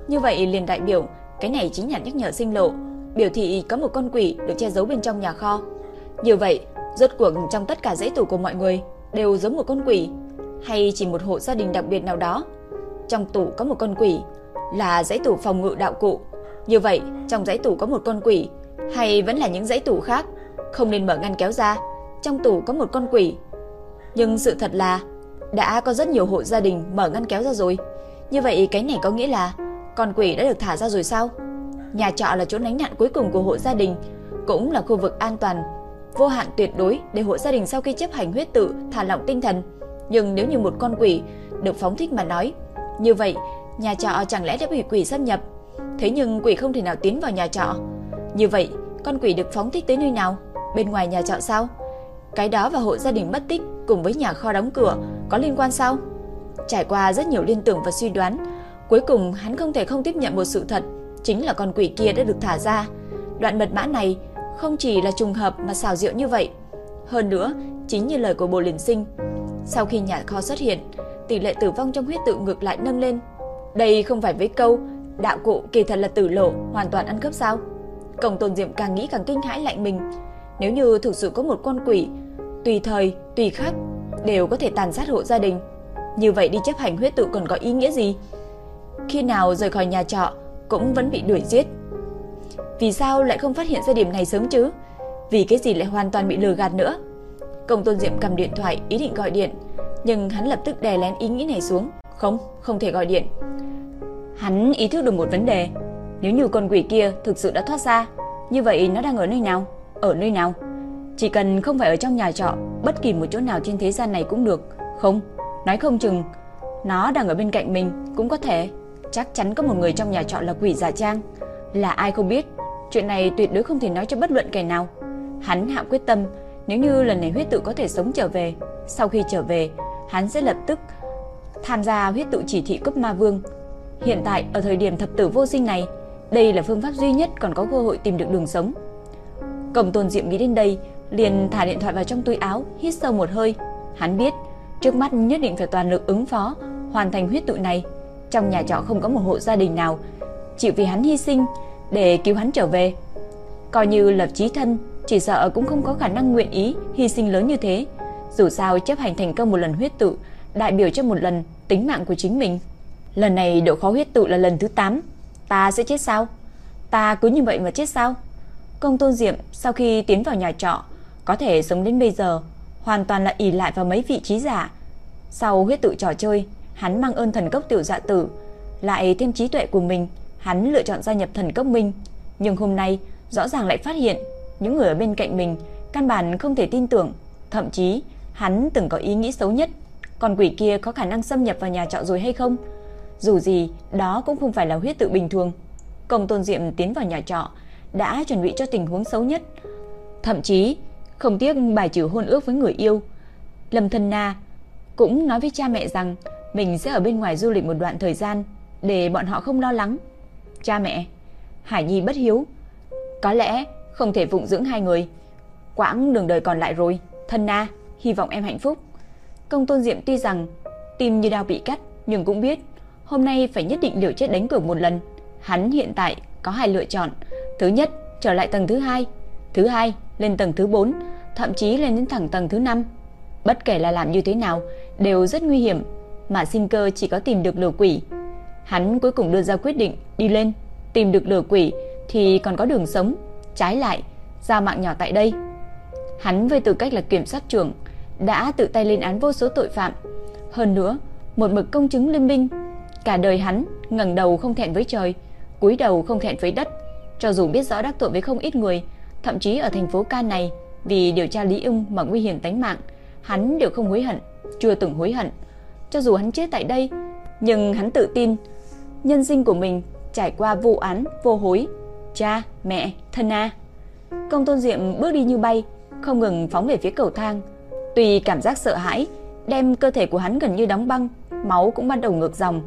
Như vậy liền đại biểu cái này chính là nhắc nhở sinh lộ, biểu thị có một con quỷ được che giấu bên trong nhà kho. Như vậy, rốt cuộc trong tất cả giấy tủ của mọi người đều giống một con quỷ hay chỉ một hộ gia đình đặc biệt nào đó. Trong tủ có một con quỷ là giấy tủ phòng ngự đạo cụ. Như vậy, trong giấy tủ có một con quỷ hay vẫn là những giấy tủ khác, không nên mở ngăn kéo ra. Trong tủ có một con quỷ. Nhưng sự thật là đã có rất nhiều hộ gia đình mở ngăn kéo ra rồi. Như vậy cái này có nghĩa là con quỷ đã được thả ra rồi sao? Nhà trọ là chỗ lánh nạn cuối cùng của hộ gia đình, cũng là khu vực an toàn, vô hạn tuyệt đối để hộ gia đình sau khi chấp hành huyết tự thả lỏng tinh thần. Nhưng nếu như một con quỷ được phóng thích mà nói, như vậy nhà trọ chẳng lẽ đã bị quỷ xâm nhập? Thế nhưng quỷ không thể nào tiến vào nhà trọ. Như vậy, con quỷ được phóng thích tới nơi nào? Bên ngoài nhà trọ sao? Cái đó và hộ gia đình mất tích cùng với nhà kho đóng cửa có liên quan sao? Trải qua rất nhiều liên tưởng và suy đoán, cuối cùng hắn không thể không tiếp nhận một sự thật, chính là con quỷ kia đã được thả ra. Đoạn mật mã này không chỉ là trùng hợp mà xào rượu như vậy. Hơn nữa, chính như lời của Bồ Liên Sinh, sau khi nhà kho xuất hiện, tỷ lệ tử vong trong huyết tự ngược lại nâng lên. Đây không phải với câu đạo cụ kỳ thật là tử lộ hoàn toàn ăn cướp sao? cổng Tôn Diệm càng nghĩ càng kinh hãi lạnh mình. Nếu như thực sự có một con quỷ tùy thời, tùy khắc đều có thể tàn sát hộ gia đình, như vậy đi chấp hành huyết tự còn có ý nghĩa gì? Khi nào rời khỏi nhà trọ cũng vẫn bị đuổi giết. Vì sao lại không phát hiện ra điểm này sớm chứ? Vì cái gì lại hoàn toàn bị lừa gạt nữa? Công Tôn Diệm cầm điện thoại ý định gọi điện, nhưng hắn lập tức đè lén ý nghĩ này xuống. Không, không thể gọi điện. Hắn ý thức được một vấn đề, nếu như con quỷ kia thực sự đã thoát ra, như vậy nó đang ở nơi nào? Ở nơi nào? Chỉ cần không phải ở trong nhà trọ, bất kỳ một chỗ nào trên thế gian này cũng được. Không, nói không chừng Nó đang ở bên cạnh mình, cũng có thể. Chắc chắn có một người trong nhà trọ là quỷ giả trang. Là ai không biết, chuyện này tuyệt đối không thể nói cho bất luận kẻ nào. Hắn hạ quyết tâm, nếu như lần này huyết tự có thể sống trở về, sau khi trở về, hắn sẽ lập tức tham gia huyết tự chỉ thị cấp ma vương. Hiện tại ở thời điểm thập tử vô sinh này, đây là phương pháp duy nhất còn có cơ hội tìm được đường sống. Cổng tồn Diệm nghĩ đến đây, liền thả điện thoại vào trong túi áo, hít sâu một hơi. Hắn biết, trước mắt nhất định phải toàn lực ứng phó, hoàn thành huyết tụ này. Trong nhà trọ không có một hộ gia đình nào chịu vì hắn hy sinh để cứu hắn trở về. Coi như lập chí thân, chỉ sợ cũng không có khả năng nguyện ý hy sinh lớn như thế. Dù sao chấp hành thành công một lần huyết tụ, đại biểu cho một lần tính mạng của chính mình. Lần này độ khó huyết tụ là lần thứ 8, ta sẽ chết sao? Ta cứ như vậy mà chết sao? Công Tôn Diệm sau khi tiến vào nhà trọ, có thể sống đến bây giờ, hoàn toàn là ỷ lại vào mấy vị trí giả. Sau huyết tự trò chơi, hắn mang ơn thần cốc tiểu dạ tử, lại thêm trí tuệ của mình, hắn lựa chọn gia nhập thần cốc minh. Nhưng hôm nay, rõ ràng lại phát hiện, những người ở bên cạnh mình căn bản không thể tin tưởng, thậm chí hắn từng có ý nghĩ xấu nhất, con quỷ kia có khả năng xâm nhập vào nhà trọ rồi hay không? Dù gì, đó cũng không phải là huyết tự bình thường. Công Tôn Diệm tiến vào nhà trọ, đã chuẩn bị cho tình huống xấu nhất. Thậm chí, không tiếc bài trừ hôn ước với người yêu. Lâm Thân Na cũng nói với cha mẹ rằng mình sẽ ở bên ngoài du lịch một đoạn thời gian để bọn họ không lo lắng. Cha mẹ, Hải Nhi bất hiếu, có lẽ không thể phụng dưỡng hai người. Quãng đường đời còn lại rồi, Thân Na, hy vọng em hạnh phúc. Công Tôn Diệm tuy rằng tim như đau bị cắt, nhưng cũng biết hôm nay phải nhất định liều chết đánh cược một lần. Hắn hiện tại có hai lựa chọn, thứ nhất trở lại tầng thứ hai, thứ hai lên tầng thứ 4, thậm chí lên đến thẳng tầng thứ 5. Bất kể là làm như thế nào, đều rất nguy hiểm, mà sinh cơ chỉ có tìm được lửa quỷ. Hắn cuối cùng đưa ra quyết định đi lên, tìm được lửa quỷ thì còn có đường sống, trái lại, ra mạng nhỏ tại đây. Hắn với tư cách là kiểm sát trưởng, đã tự tay lên án vô số tội phạm. Hơn nữa, một mực công chứng liên minh, cả đời hắn ngẩng đầu không thẹn với trời, cúi đầu không thẹn với đất, cho dù biết rõ đắc tội với không ít người, thậm chí ở thành phố Ca này, vì điều tra Lý Ung mà nguy hiểm tính mạng, hắn đều không hối hận, chưa từng hối hận. Cho dù hắn chết tại đây, nhưng hắn tự tin, nhân sinh của mình trải qua vụ án vô hối. Cha, mẹ, thân a. Công Tôn Diệm bước đi như bay, không ngừng phóng về phía cầu thang. Tuy cảm giác sợ hãi đem cơ thể của hắn gần như đóng băng, máu cũng bắt đầu ngược dòng.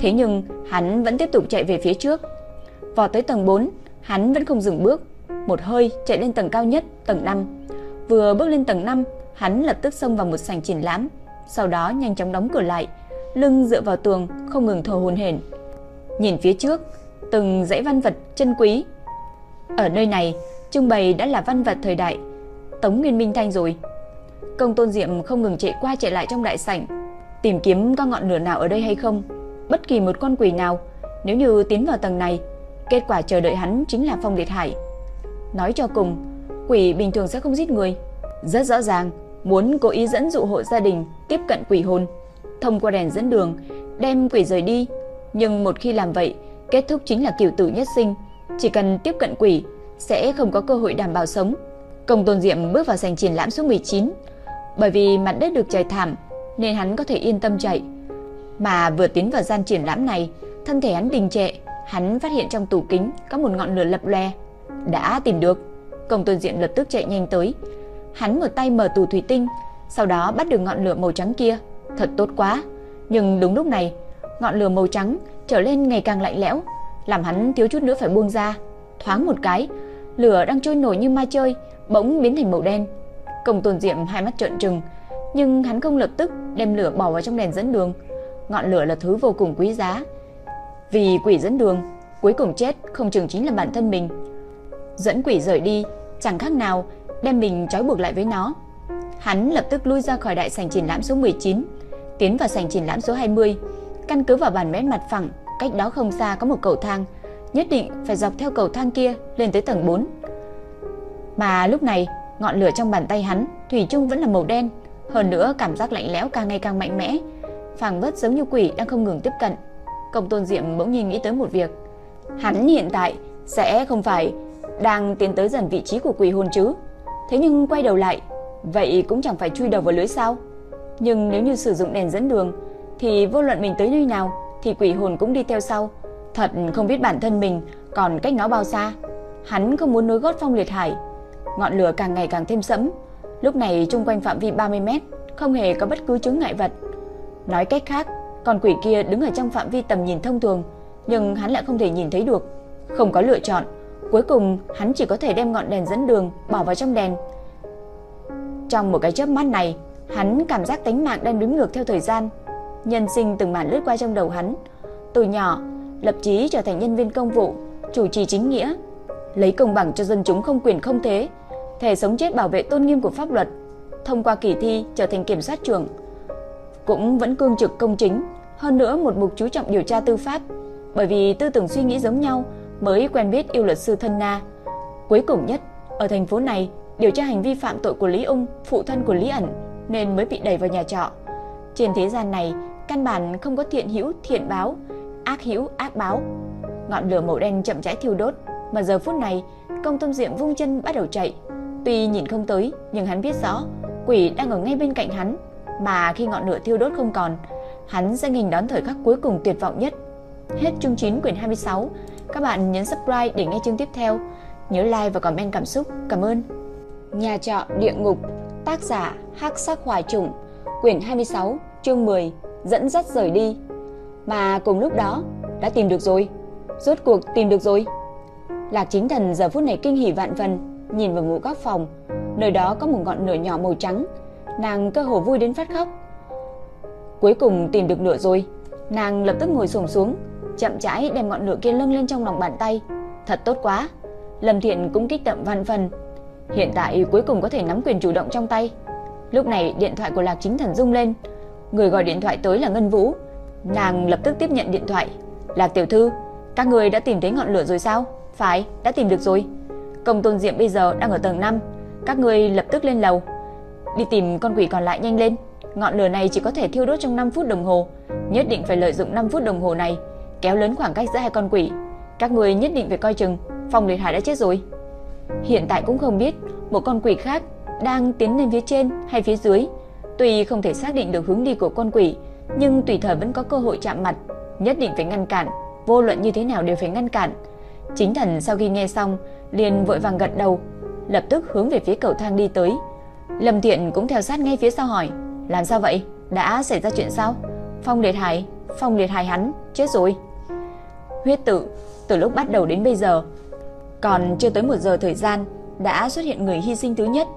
Thế nhưng hắn vẫn tiếp tục chạy về phía trước. Vào tới tầng 4, hắn vẫn không dừng bước, một hơi chạy lên tầng cao nhất, tầng 5. Vừa bước lên tầng 5, hắn lập tức xông vào một sảnh triển lãm, sau đó nhanh chóng đóng cửa lại, lưng dựa vào tường, không ngừng thở hổn hển. Nhìn phía trước, từng dãy văn vật chân quý. Ở nơi này, trưng bày đã là văn vật thời đại Tống Nguyên Minh Thanh rồi. Công Tôn Diệm không ngừng chạy qua chạy lại trong đại sảnh, tìm kiếm có ngọn lửa nào ở đây hay không. Bất kỳ một con quỷ nào, nếu như tiến vào tầng này, kết quả chờ đợi hắn chính là phong liệt hải. Nói cho cùng, quỷ bình thường sẽ không giết người. Rất rõ ràng, muốn cố ý dẫn dụ hộ gia đình tiếp cận quỷ hồn, thông qua đèn dẫn đường, đem quỷ rời đi. Nhưng một khi làm vậy, kết thúc chính là cửu tử nhất sinh. Chỉ cần tiếp cận quỷ, sẽ không có cơ hội đảm bảo sống. Công Tôn Diệm bước vào sảnh triển lãm số 19, bởi vì mặt đất được trải thảm nên hắn có thể yên tâm chạy. Mà vừa tiến vào gian triển lãm này, thân thể hắn đình trệ, hắn phát hiện trong tủ kính có một ngọn lửa lập lòe. Đã tìm được. Công Tôn Diệm lập tức chạy nhanh tới. Hắn một tay mở tủ thủy tinh, sau đó bắt được ngọn lửa màu trắng kia. Thật tốt quá. Nhưng đúng lúc này, ngọn lửa màu trắng trở lên ngày càng lạnh lẽo, làm hắn thiếu chút nữa phải buông ra. Thoáng một cái, lửa đang trôi nổi như ma chơi, bỗng biến thành màu đen. Công Tôn Diệm hai mắt trợn trừng, nhưng hắn không lập tức đem lửa bỏ vào trong đèn dẫn đường. Ngọn lửa là thứ vô cùng quý giá. Vì quỷ dẫn đường, cuối cùng chết không chừng chính là bản thân mình. Dẫn quỷ rời đi, chẳng khác nào đem mình trói buộc lại với nó. Hắn lập tức lui ra khỏi đại sảnh triển lãm số 19, tiến vào sảnh triển lãm số 20. Căn cứ vào bản vẽ mặt phẳng, cách đó không xa có một cầu thang, nhất định phải dọc theo cầu thang kia lên tới tầng 4. Mà lúc này, ngọn lửa trong bàn tay hắn thủy chung vẫn là màu đen, hơn nữa cảm giác lạnh lẽo càng ngày càng mạnh mẽ, phảng phất giống như quỷ đang không ngừng tiếp cận. Công Tôn Diệm bỗng nhiên nghĩ tới một việc, hắn hiện tại sẽ không phải đang tiến tới dần vị trí của quỷ hồn chứ? Thế nhưng quay đầu lại, vậy cũng chẳng phải chui đầu vào lưới sao? Nhưng nếu như sử dụng đèn dẫn đường thì vô luận mình tới nơi nào thì quỷ hồn cũng đi theo sau. Thật không biết bản thân mình còn cách nó bao xa. Hắn không muốn nối gót phong liệt hải. Ngọn lửa càng ngày càng thêm sẫm. Lúc này chung quanh phạm vi 30 mét không hề có bất cứ chứng ngại vật. Nói cách khác, con quỷ kia đứng ở trong phạm vi tầm nhìn thông thường, nhưng hắn lại không thể nhìn thấy được. Không có lựa chọn, cuối cùng hắn chỉ có thể đem ngọn đèn dẫn đường bỏ vào trong đèn. Trong một cái chớp mắt này, hắn cảm giác tính mạng đang đứng ngược theo thời gian. Nhân sinh từng màn lướt qua trong đầu hắn. Từ nhỏ, lập chí trở thành nhân viên công vụ, chủ trì chính nghĩa, lấy công bằng cho dân chúng không quyền không thế, thể sống chết bảo vệ tôn nghiêm của pháp luật, thông qua kỳ thi trở thành kiểm soát trưởng, cũng vẫn cương trực công chính, hơn nữa một mục chú trọng điều tra tư pháp, bởi vì tư tưởng suy nghĩ giống nhau mới quen biết yêu luật sư thân na. Cuối cùng nhất, ở thành phố này, điều tra hành vi phạm tội của Lý Ung, phụ thân của Lý ẩn, nên mới bị đẩy vào nhà trọ. Trên thế gian này, căn bản không có thiện hữu thiện báo, ác hữu ác báo. Ngọn lửa màu đen chậm rãi thiêu đốt, mà giờ phút này, Công Tâm Diệm vung chân bắt đầu chạy. Tuy nhìn không tới, nhưng hắn biết rõ, quỷ đang ở ngay bên cạnh hắn, mà khi ngọn lửa thiêu đốt không còn, hắn sẽ nghênh đón thời khắc cuối cùng tuyệt vọng nhất. Hết chương 9 quyển 26. Các bạn nhấn subscribe để nghe chương tiếp theo. Nhớ like và comment cảm xúc. Cảm ơn. Nhà trọ địa ngục, tác giả Hắc Sắc Hoài Trùng, quyển 26, chương 10, dẫn dắt rời đi. Mà cùng lúc đó, đã tìm được rồi. Rốt cuộc tìm được rồi. Lạc Chính Thần giờ phút này kinh hỉ vạn phần, nhìn vào ngũ góc phòng, nơi đó có một ngọn lửa nhỏ màu trắng, nàng cơ hồ vui đến phát khóc. Cuối cùng tìm được lửa rồi, nàng lập tức ngồi xổm xuống, chậm rãi đem ngọn lửa kia lưng lên trong lòng bàn tay. Thật tốt quá. Lâm Thiện cũng kích động văn phần. Hiện tại cuối cùng có thể nắm quyền chủ động trong tay. Lúc này điện thoại của Lạc Chính Thần rung lên. Người gọi điện thoại tới là Ngân Vũ. Nàng lập tức tiếp nhận điện thoại. Lạc tiểu thư, các người đã tìm thấy ngọn lửa rồi sao? Phải, đã tìm được rồi. Công Tôn Diệm bây giờ đang ở tầng 5, các người lập tức lên lầu. Đi tìm con quỷ còn lại nhanh lên. Ngọn lửa này chỉ có thể thiêu đốt trong 5 phút đồng hồ, nhất định phải lợi dụng 5 phút đồng hồ này kéo lớn khoảng cách giữa hai con quỷ. Các người nhất định phải coi chừng, Phong Liệt Hải đã chết rồi. Hiện tại cũng không biết một con quỷ khác đang tiến lên phía trên hay phía dưới. Tuy không thể xác định được hướng đi của con quỷ, nhưng tùy thời vẫn có cơ hội chạm mặt, nhất định phải ngăn cản, vô luận như thế nào đều phải ngăn cản. Chính thần sau khi nghe xong, liền vội vàng gật đầu, lập tức hướng về phía cầu thang đi tới. Lâm Thiện cũng theo sát ngay phía sau hỏi, làm sao vậy? Đã xảy ra chuyện sao? Phong Liệt Hải, Phong Liệt Hải hắn chết rồi. Huyết tự từ lúc bắt đầu đến bây giờ, còn chưa tới một giờ thời gian đã xuất hiện người hy sinh thứ nhất.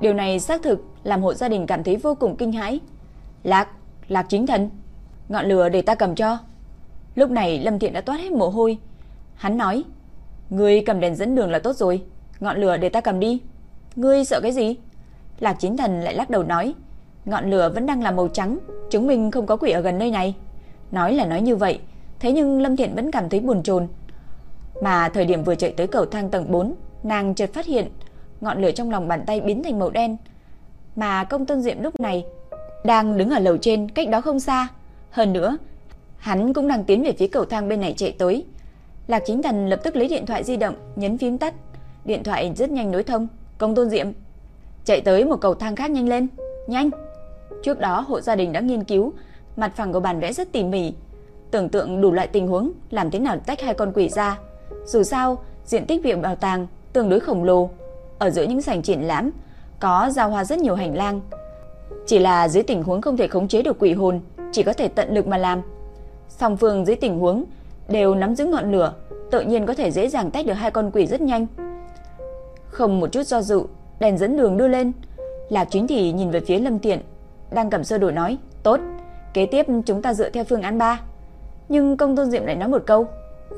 Điều này xác thực làm hộ gia đình cảm thấy vô cùng kinh hãi. Lạc, Lạc chính thần, ngọn lửa để ta cầm cho. Lúc này Lâm Thiện đã toát hết mồ hôi. Hắn nói, ngươi cầm đèn dẫn đường là tốt rồi, ngọn lửa để ta cầm đi. Ngươi sợ cái gì? Lạc chính thần lại lắc đầu nói, ngọn lửa vẫn đang là màu trắng, chứng minh không có quỷ ở gần nơi này. Nói là nói như vậy, thế nhưng Lâm Thiện vẫn cảm thấy buồn chồn. Mà thời điểm vừa chạy tới cầu thang tầng 4, nàng chợt phát hiện ngọn lửa trong lòng bàn tay biến thành màu đen. Mà Công Tôn Diệm lúc này đang đứng ở lầu trên, cách đó không xa. Hơn nữa, hắn cũng đang tiến về phía cầu thang bên này chạy tới. Lạc Chính Thần lập tức lấy điện thoại di động, nhấn phím tắt. Điện thoại rất nhanh nối thông. Công Tôn Diệm chạy tới một cầu thang khác nhanh lên, nhanh. Trước đó hộ gia đình đã nghiên cứu mặt phẳng của bản vẽ rất tỉ mỉ, tưởng tượng đủ loại tình huống làm thế nào tách hai con quỷ ra. Dù sao, diện tích viện bảo tàng tương đối khổng lồ, ở giữa những sảnh triển lãm có giao hoa rất nhiều hành lang. Chỉ là dưới tình huống không thể khống chế được quỷ hồn, chỉ có thể tận lực mà làm. Song phương dưới tình huống đều nắm giữ ngọn lửa, tự nhiên có thể dễ dàng tách được hai con quỷ rất nhanh. Không một chút do dự, đèn dẫn đường đưa lên. Lạc Chính Thị nhìn về phía Lâm Tiện, đang cầm sơ đồ nói, "Tốt, kế tiếp chúng ta dựa theo phương án 3." Nhưng Công Tôn Diệm lại nói một câu,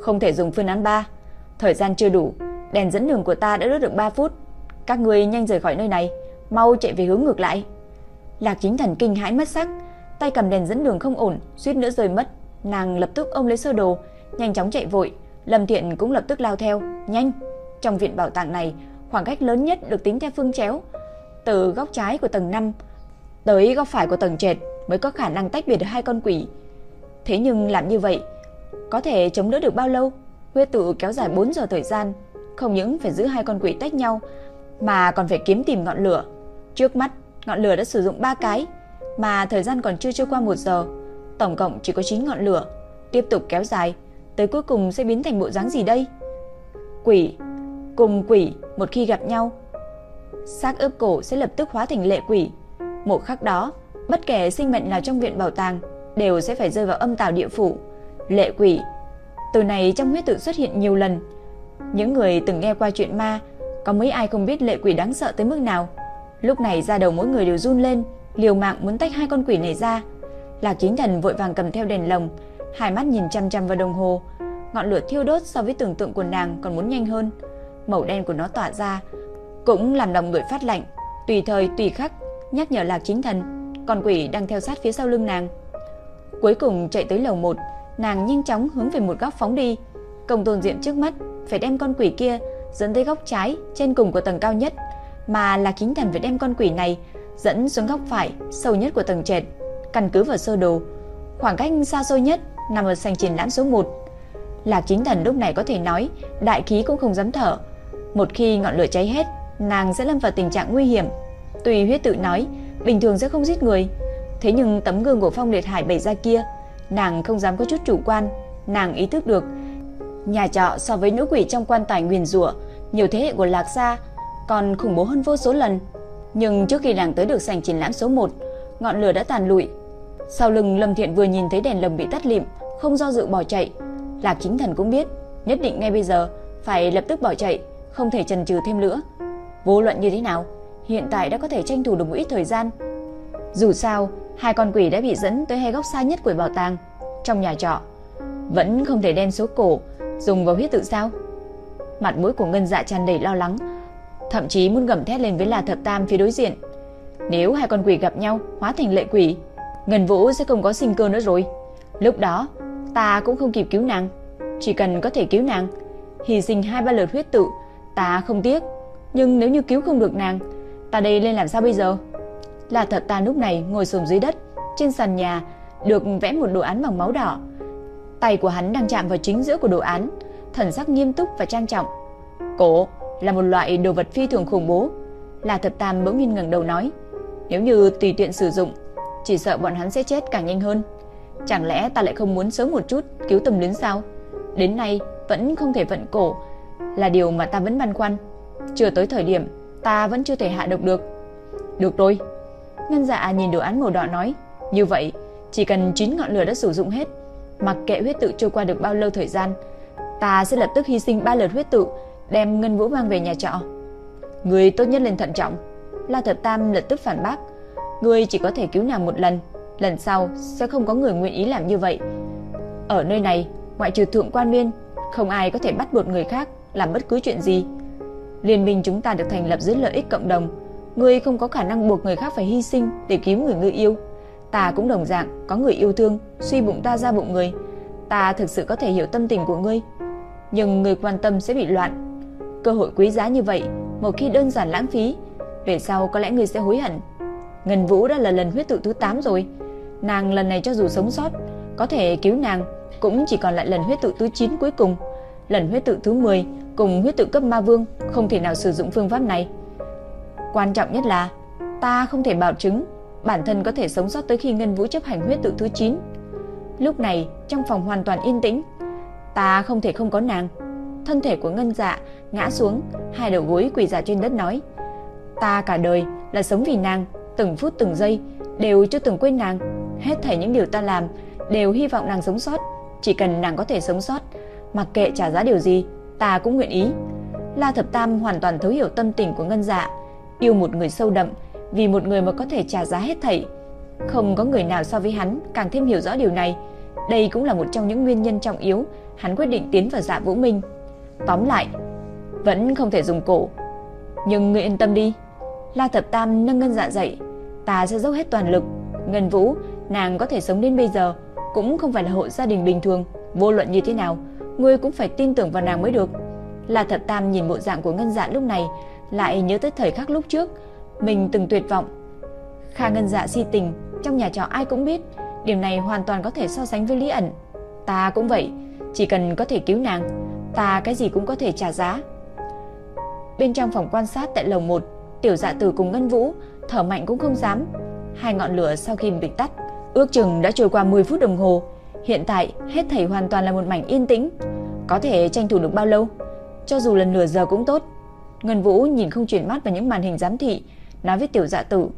không thể dùng phương án 3. Thời gian chưa đủ, đèn dẫn đường của ta đã đốt được 3 phút. Các người nhanh rời khỏi nơi này, mau chạy về hướng ngược lại. Lạc Chính Thần kinh hãi mất sắc, tay cầm đèn dẫn đường không ổn, suýt nữa rơi mất. Nàng lập tức ôm lấy sơ đồ, nhanh chóng chạy vội. Lâm Thiện cũng lập tức lao theo, nhanh. Trong viện bảo tàng này, khoảng cách lớn nhất được tính theo phương chéo, từ góc trái của tầng 5 tới góc phải của tầng trệt mới có khả năng tách biệt được hai con quỷ. Thế nhưng làm như vậy, có thể chống đỡ được bao lâu? Huyết tự kéo dài 4 giờ thời gian, không những phải giữ hai con quỷ tách nhau, mà còn phải kiếm tìm ngọn lửa. Trước mắt, ngọn lửa đã sử dụng 3 cái, mà thời gian còn chưa trôi qua 1 giờ. Tổng cộng chỉ có 9 ngọn lửa, tiếp tục kéo dài, tới cuối cùng sẽ biến thành bộ dáng gì đây? Quỷ, cùng quỷ một khi gặp nhau, xác ướp cổ sẽ lập tức hóa thành lệ quỷ. Một khắc đó, bất kể sinh mệnh nào trong viện bảo tàng đều sẽ phải rơi vào âm tào địa phủ. Lệ quỷ, từ này trong huyết tự xuất hiện nhiều lần. Những người từng nghe qua chuyện ma, có mấy ai không biết lệ quỷ đáng sợ tới mức nào. Lúc này da đầu mỗi người đều run lên, liều mạng muốn tách hai con quỷ này ra. Lạc Chính Thần vội vàng cầm theo đèn lồng, hai mắt nhìn chăm chăm vào đồng hồ. Ngọn lửa thiêu đốt so với tưởng tượng của nàng còn muốn nhanh hơn. Màu đen của nó tỏa ra, cũng làm lòng người phát lạnh, tùy thời tùy khắc nhắc nhở Lạc Chính Thần, con quỷ đang theo sát phía sau lưng nàng. Cuối cùng chạy tới lầu 1, nàng nhanh chóng hướng về một góc phóng đi. Công tôn diện trước mắt phải đem con quỷ kia dẫn tới góc trái trên cùng của tầng cao nhất, mà là kính Thần phải đem con quỷ này dẫn xuống góc phải sâu nhất của tầng trệt. Căn cứ vào sơ đồ, khoảng cách xa xôi nhất nằm ở sành triển lãm số 1. Lạc Chính Thần lúc này có thể nói, đại khí cũng không dám thở. Một khi ngọn lửa cháy hết, nàng sẽ lâm vào tình trạng nguy hiểm. Tùy huyết tự nói, bình thường sẽ không giết người, thế nhưng tấm gương của Phong Liệt Hải bày ra kia, nàng không dám có chút chủ quan, nàng ý thức được nhà trọ so với nữ quỷ trong quan tài nguyền rủa, nhiều thế hệ của Lạc Gia còn khủng bố hơn vô số lần. Nhưng trước khi nàng tới được sảnh triển lãm số 1, ngọn lửa đã tàn lụi. Sau lưng Lâm Thiện vừa nhìn thấy đèn lồng bị tắt lịm, không do dự bỏ chạy. Lạc Chính Thần cũng biết, nhất định ngay bây giờ phải lập tức bỏ chạy, không thể chần chừ thêm nữa. Vô luận như thế nào, hiện tại đã có thể tranh thủ được một ít thời gian. Dù sao, hai con quỷ đã bị dẫn tới hai góc xa nhất của bảo tàng, trong nhà trọ. Vẫn không thể đem số cổ dùng vào huyết tự sao? Mặt mũi của Ngân Dạ tràn đầy lo lắng, thậm chí muốn gầm thét lên với La Thập Tam phía đối diện. Nếu hai con quỷ gặp nhau, hóa thành lệ quỷ, Ngân Vũ sẽ không có sinh cơ nữa rồi. Lúc đó, ta cũng không kịp cứu nàng, chỉ cần có thể cứu nàng, hy sinh hai ba lượt huyết tự, ta không tiếc. Nhưng nếu như cứu không được nàng, ta đây lên làm sao bây giờ? Là thật ta lúc này ngồi xổm dưới đất, trên sàn nhà, được vẽ một đồ án bằng máu đỏ. Tay của hắn đang chạm vào chính giữa của đồ án, thần sắc nghiêm túc và trang trọng. Cổ là một loại đồ vật phi thường khủng bố. Là thật tam bỗng nhiên ngẩng đầu nói, nếu như tùy tiện sử dụng, chỉ sợ bọn hắn sẽ chết càng nhanh hơn. Chẳng lẽ ta lại không muốn sớm một chút cứu tâm lính sao? Đến nay vẫn không thể vận cổ, là điều mà ta vẫn băn khoăn. Chưa tới thời điểm, ta vẫn chưa thể hạ độc được. Được rồi. Ngân dạ nhìn đồ án màu đỏ nói, như vậy, chỉ cần 9 ngọn lửa đã sử dụng hết, mặc kệ huyết tự trôi qua được bao lâu thời gian, ta sẽ lập tức hy sinh ba lượt huyết tự, đem Ngân Vũ mang về nhà trọ. Người tốt nhất lên thận trọng. La Thật Tam lập tức phản bác, người chỉ có thể cứu nàng một lần, lần sau sẽ không có người nguyện ý làm như vậy. Ở nơi này, ngoại trừ thượng quan viên, không ai có thể bắt buộc người khác làm bất cứ chuyện gì. Liên minh chúng ta được thành lập dưới lợi ích cộng đồng, ngươi không có khả năng buộc người khác phải hy sinh để cứu người ngươi yêu. Ta cũng đồng dạng có người yêu thương, suy bụng ta ra bụng người. Ta thực sự có thể hiểu tâm tình của ngươi, nhưng người quan tâm sẽ bị loạn. Cơ hội quý giá như vậy, một khi đơn giản lãng phí, về sau có lẽ ngươi sẽ hối hận. Ngân Vũ đã là lần huyết tự thứ 8 rồi. Nàng lần này cho dù sống sót, có thể cứu nàng cũng chỉ còn lại lần huyết tự thứ 9 cuối cùng. Lần huyết tự thứ 10 cùng huyết tự cấp ma vương không thể nào sử dụng phương pháp này. Quan trọng nhất là ta không thể bảo chứng bản thân có thể sống sót tới khi Ngân Vũ chấp hành huyết tự thứ 9. Lúc này, trong phòng hoàn toàn yên tĩnh, ta không thể không có nàng. Thân thể của Ngân Dạ ngã xuống, hai đầu gối quỳ ra trên đất nói: "Ta cả đời là sống vì nàng, từng phút từng giây đều chưa từng quên nàng, hết thảy những điều ta làm đều hy vọng nàng sống sót, chỉ cần nàng có thể sống sót, mặc kệ trả giá điều gì, ta cũng nguyện ý." La Thập Tam hoàn toàn thấu hiểu tâm tình của Ngân Dạ, yêu một người sâu đậm, vì một người mà có thể trả giá hết thảy. Không có người nào so với hắn càng thêm hiểu rõ điều này. Đây cũng là một trong những nguyên nhân trọng yếu hắn quyết định tiến vào Dạ Vũ Minh. Tóm lại, vẫn không thể dùng cổ. Nhưng ngươi yên tâm đi. La Thập Tam nâng Ngân Dạ dậy, ta sẽ dốc hết toàn lực. Ngân Vũ, nàng có thể sống đến bây giờ cũng không phải là hộ gia đình bình thường, vô luận như thế nào, ngươi cũng phải tin tưởng vào nàng mới được. La Thập Tam nhìn bộ dạng của Ngân Dạ lúc này, lại nhớ tới thời khắc lúc trước, mình từng tuyệt vọng. Kha Ngân Dạ si tình, trong nhà trọ ai cũng biết, điều này hoàn toàn có thể so sánh với Lý ẩn. Ta cũng vậy, chỉ cần có thể cứu nàng, ta cái gì cũng có thể trả giá. Bên trong phòng quan sát tại lầu 1, Tiểu Dạ Tử cùng Ngân Vũ thở mạnh cũng không dám. Hai ngọn lửa sau khi bị tắt, Ước chừng đã trôi qua 10 phút đồng hồ, hiện tại hết thảy hoàn toàn là một mảnh yên tĩnh. Có thể tranh thủ được bao lâu? Cho dù lần nửa giờ cũng tốt. Ngân Vũ nhìn không chuyển mắt vào những màn hình giám thị, nói với tiểu dạ tử.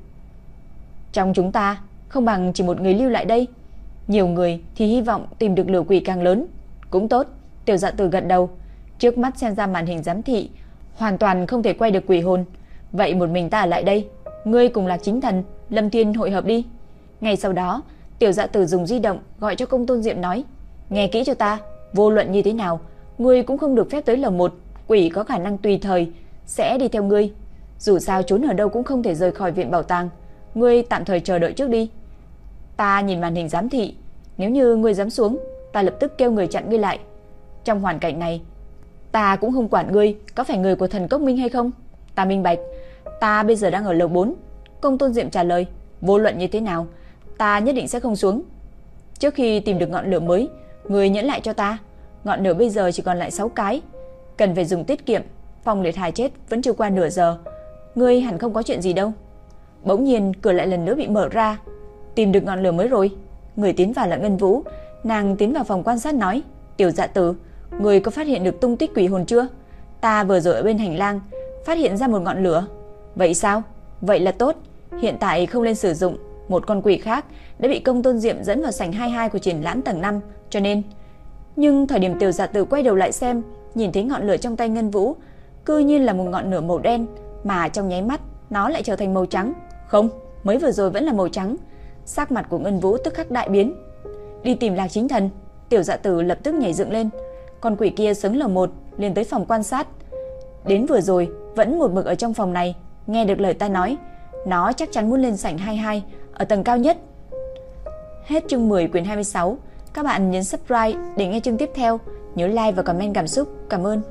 Trong chúng ta, không bằng chỉ một người lưu lại đây. Nhiều người thì hy vọng tìm được lửa quỷ càng lớn. Cũng tốt, tiểu dạ tử gật đầu. Trước mắt xem ra màn hình giám thị, hoàn toàn không thể quay được quỷ hồn. Vậy một mình ta ở lại đây, ngươi cùng là chính thần, Lâm Thiên hội hợp đi. Ngay sau đó, tiểu dạ tử dùng di động gọi cho công tôn diệm nói, nghe kỹ cho ta, vô luận như thế nào, ngươi cũng không được phép tới lầu một, quỷ có khả năng tùy thời sẽ đi theo ngươi. Dù sao trốn ở đâu cũng không thể rời khỏi viện bảo tàng, ngươi tạm thời chờ đợi trước đi. Ta nhìn màn hình giám thị, nếu như ngươi dám xuống, ta lập tức kêu người chặn ngươi lại. Trong hoàn cảnh này, ta cũng không quản ngươi có phải người của thần cốc minh hay không. Ta minh bạch, ta bây giờ đang ở lầu 4. Công tôn diệm trả lời, vô luận như thế nào, ta nhất định sẽ không xuống. Trước khi tìm được ngọn lửa mới, người nhẫn lại cho ta. Ngọn lửa bây giờ chỉ còn lại 6 cái, cần phải dùng tiết kiệm. Phong liệt hài chết vẫn chưa qua nửa giờ, ngươi hẳn không có chuyện gì đâu. Bỗng nhiên cửa lại lần nữa bị mở ra, tìm được ngọn lửa mới rồi. Người tiến vào là Ngân Vũ, nàng tiến vào phòng quan sát nói, "Tiểu Dạ Tử, người có phát hiện được tung tích quỷ hồn chưa? Ta vừa rồi ở bên hành lang phát hiện ra một ngọn lửa." "Vậy sao? Vậy là tốt, hiện tại không nên sử dụng." Một con quỷ khác đã bị Công Tôn Diệm dẫn vào sảnh 22 của triển lãm tầng 5, cho nên nhưng thời điểm Tiểu Dạ Tử quay đầu lại xem, nhìn thấy ngọn lửa trong tay Ngân Vũ, cư nhiên là một ngọn lửa màu đen, mà trong nháy mắt nó lại trở thành màu trắng. Không, mới vừa rồi vẫn là màu trắng. Sắc mặt của Ngân Vũ tức khắc đại biến. Đi tìm Lạc Chính Thần, Tiểu Dạ Tử lập tức nhảy dựng lên. Con quỷ kia sững lờ một liền tới phòng quan sát. Đến vừa rồi vẫn một mực ở trong phòng này, nghe được lời ta nói, nó chắc chắn muốn lên sảnh 22 ở tầng cao nhất. Hết chương 10 quyển 26. Các bạn nhấn subscribe để nghe chương tiếp theo, nhớ like và comment cảm xúc. Cảm ơn.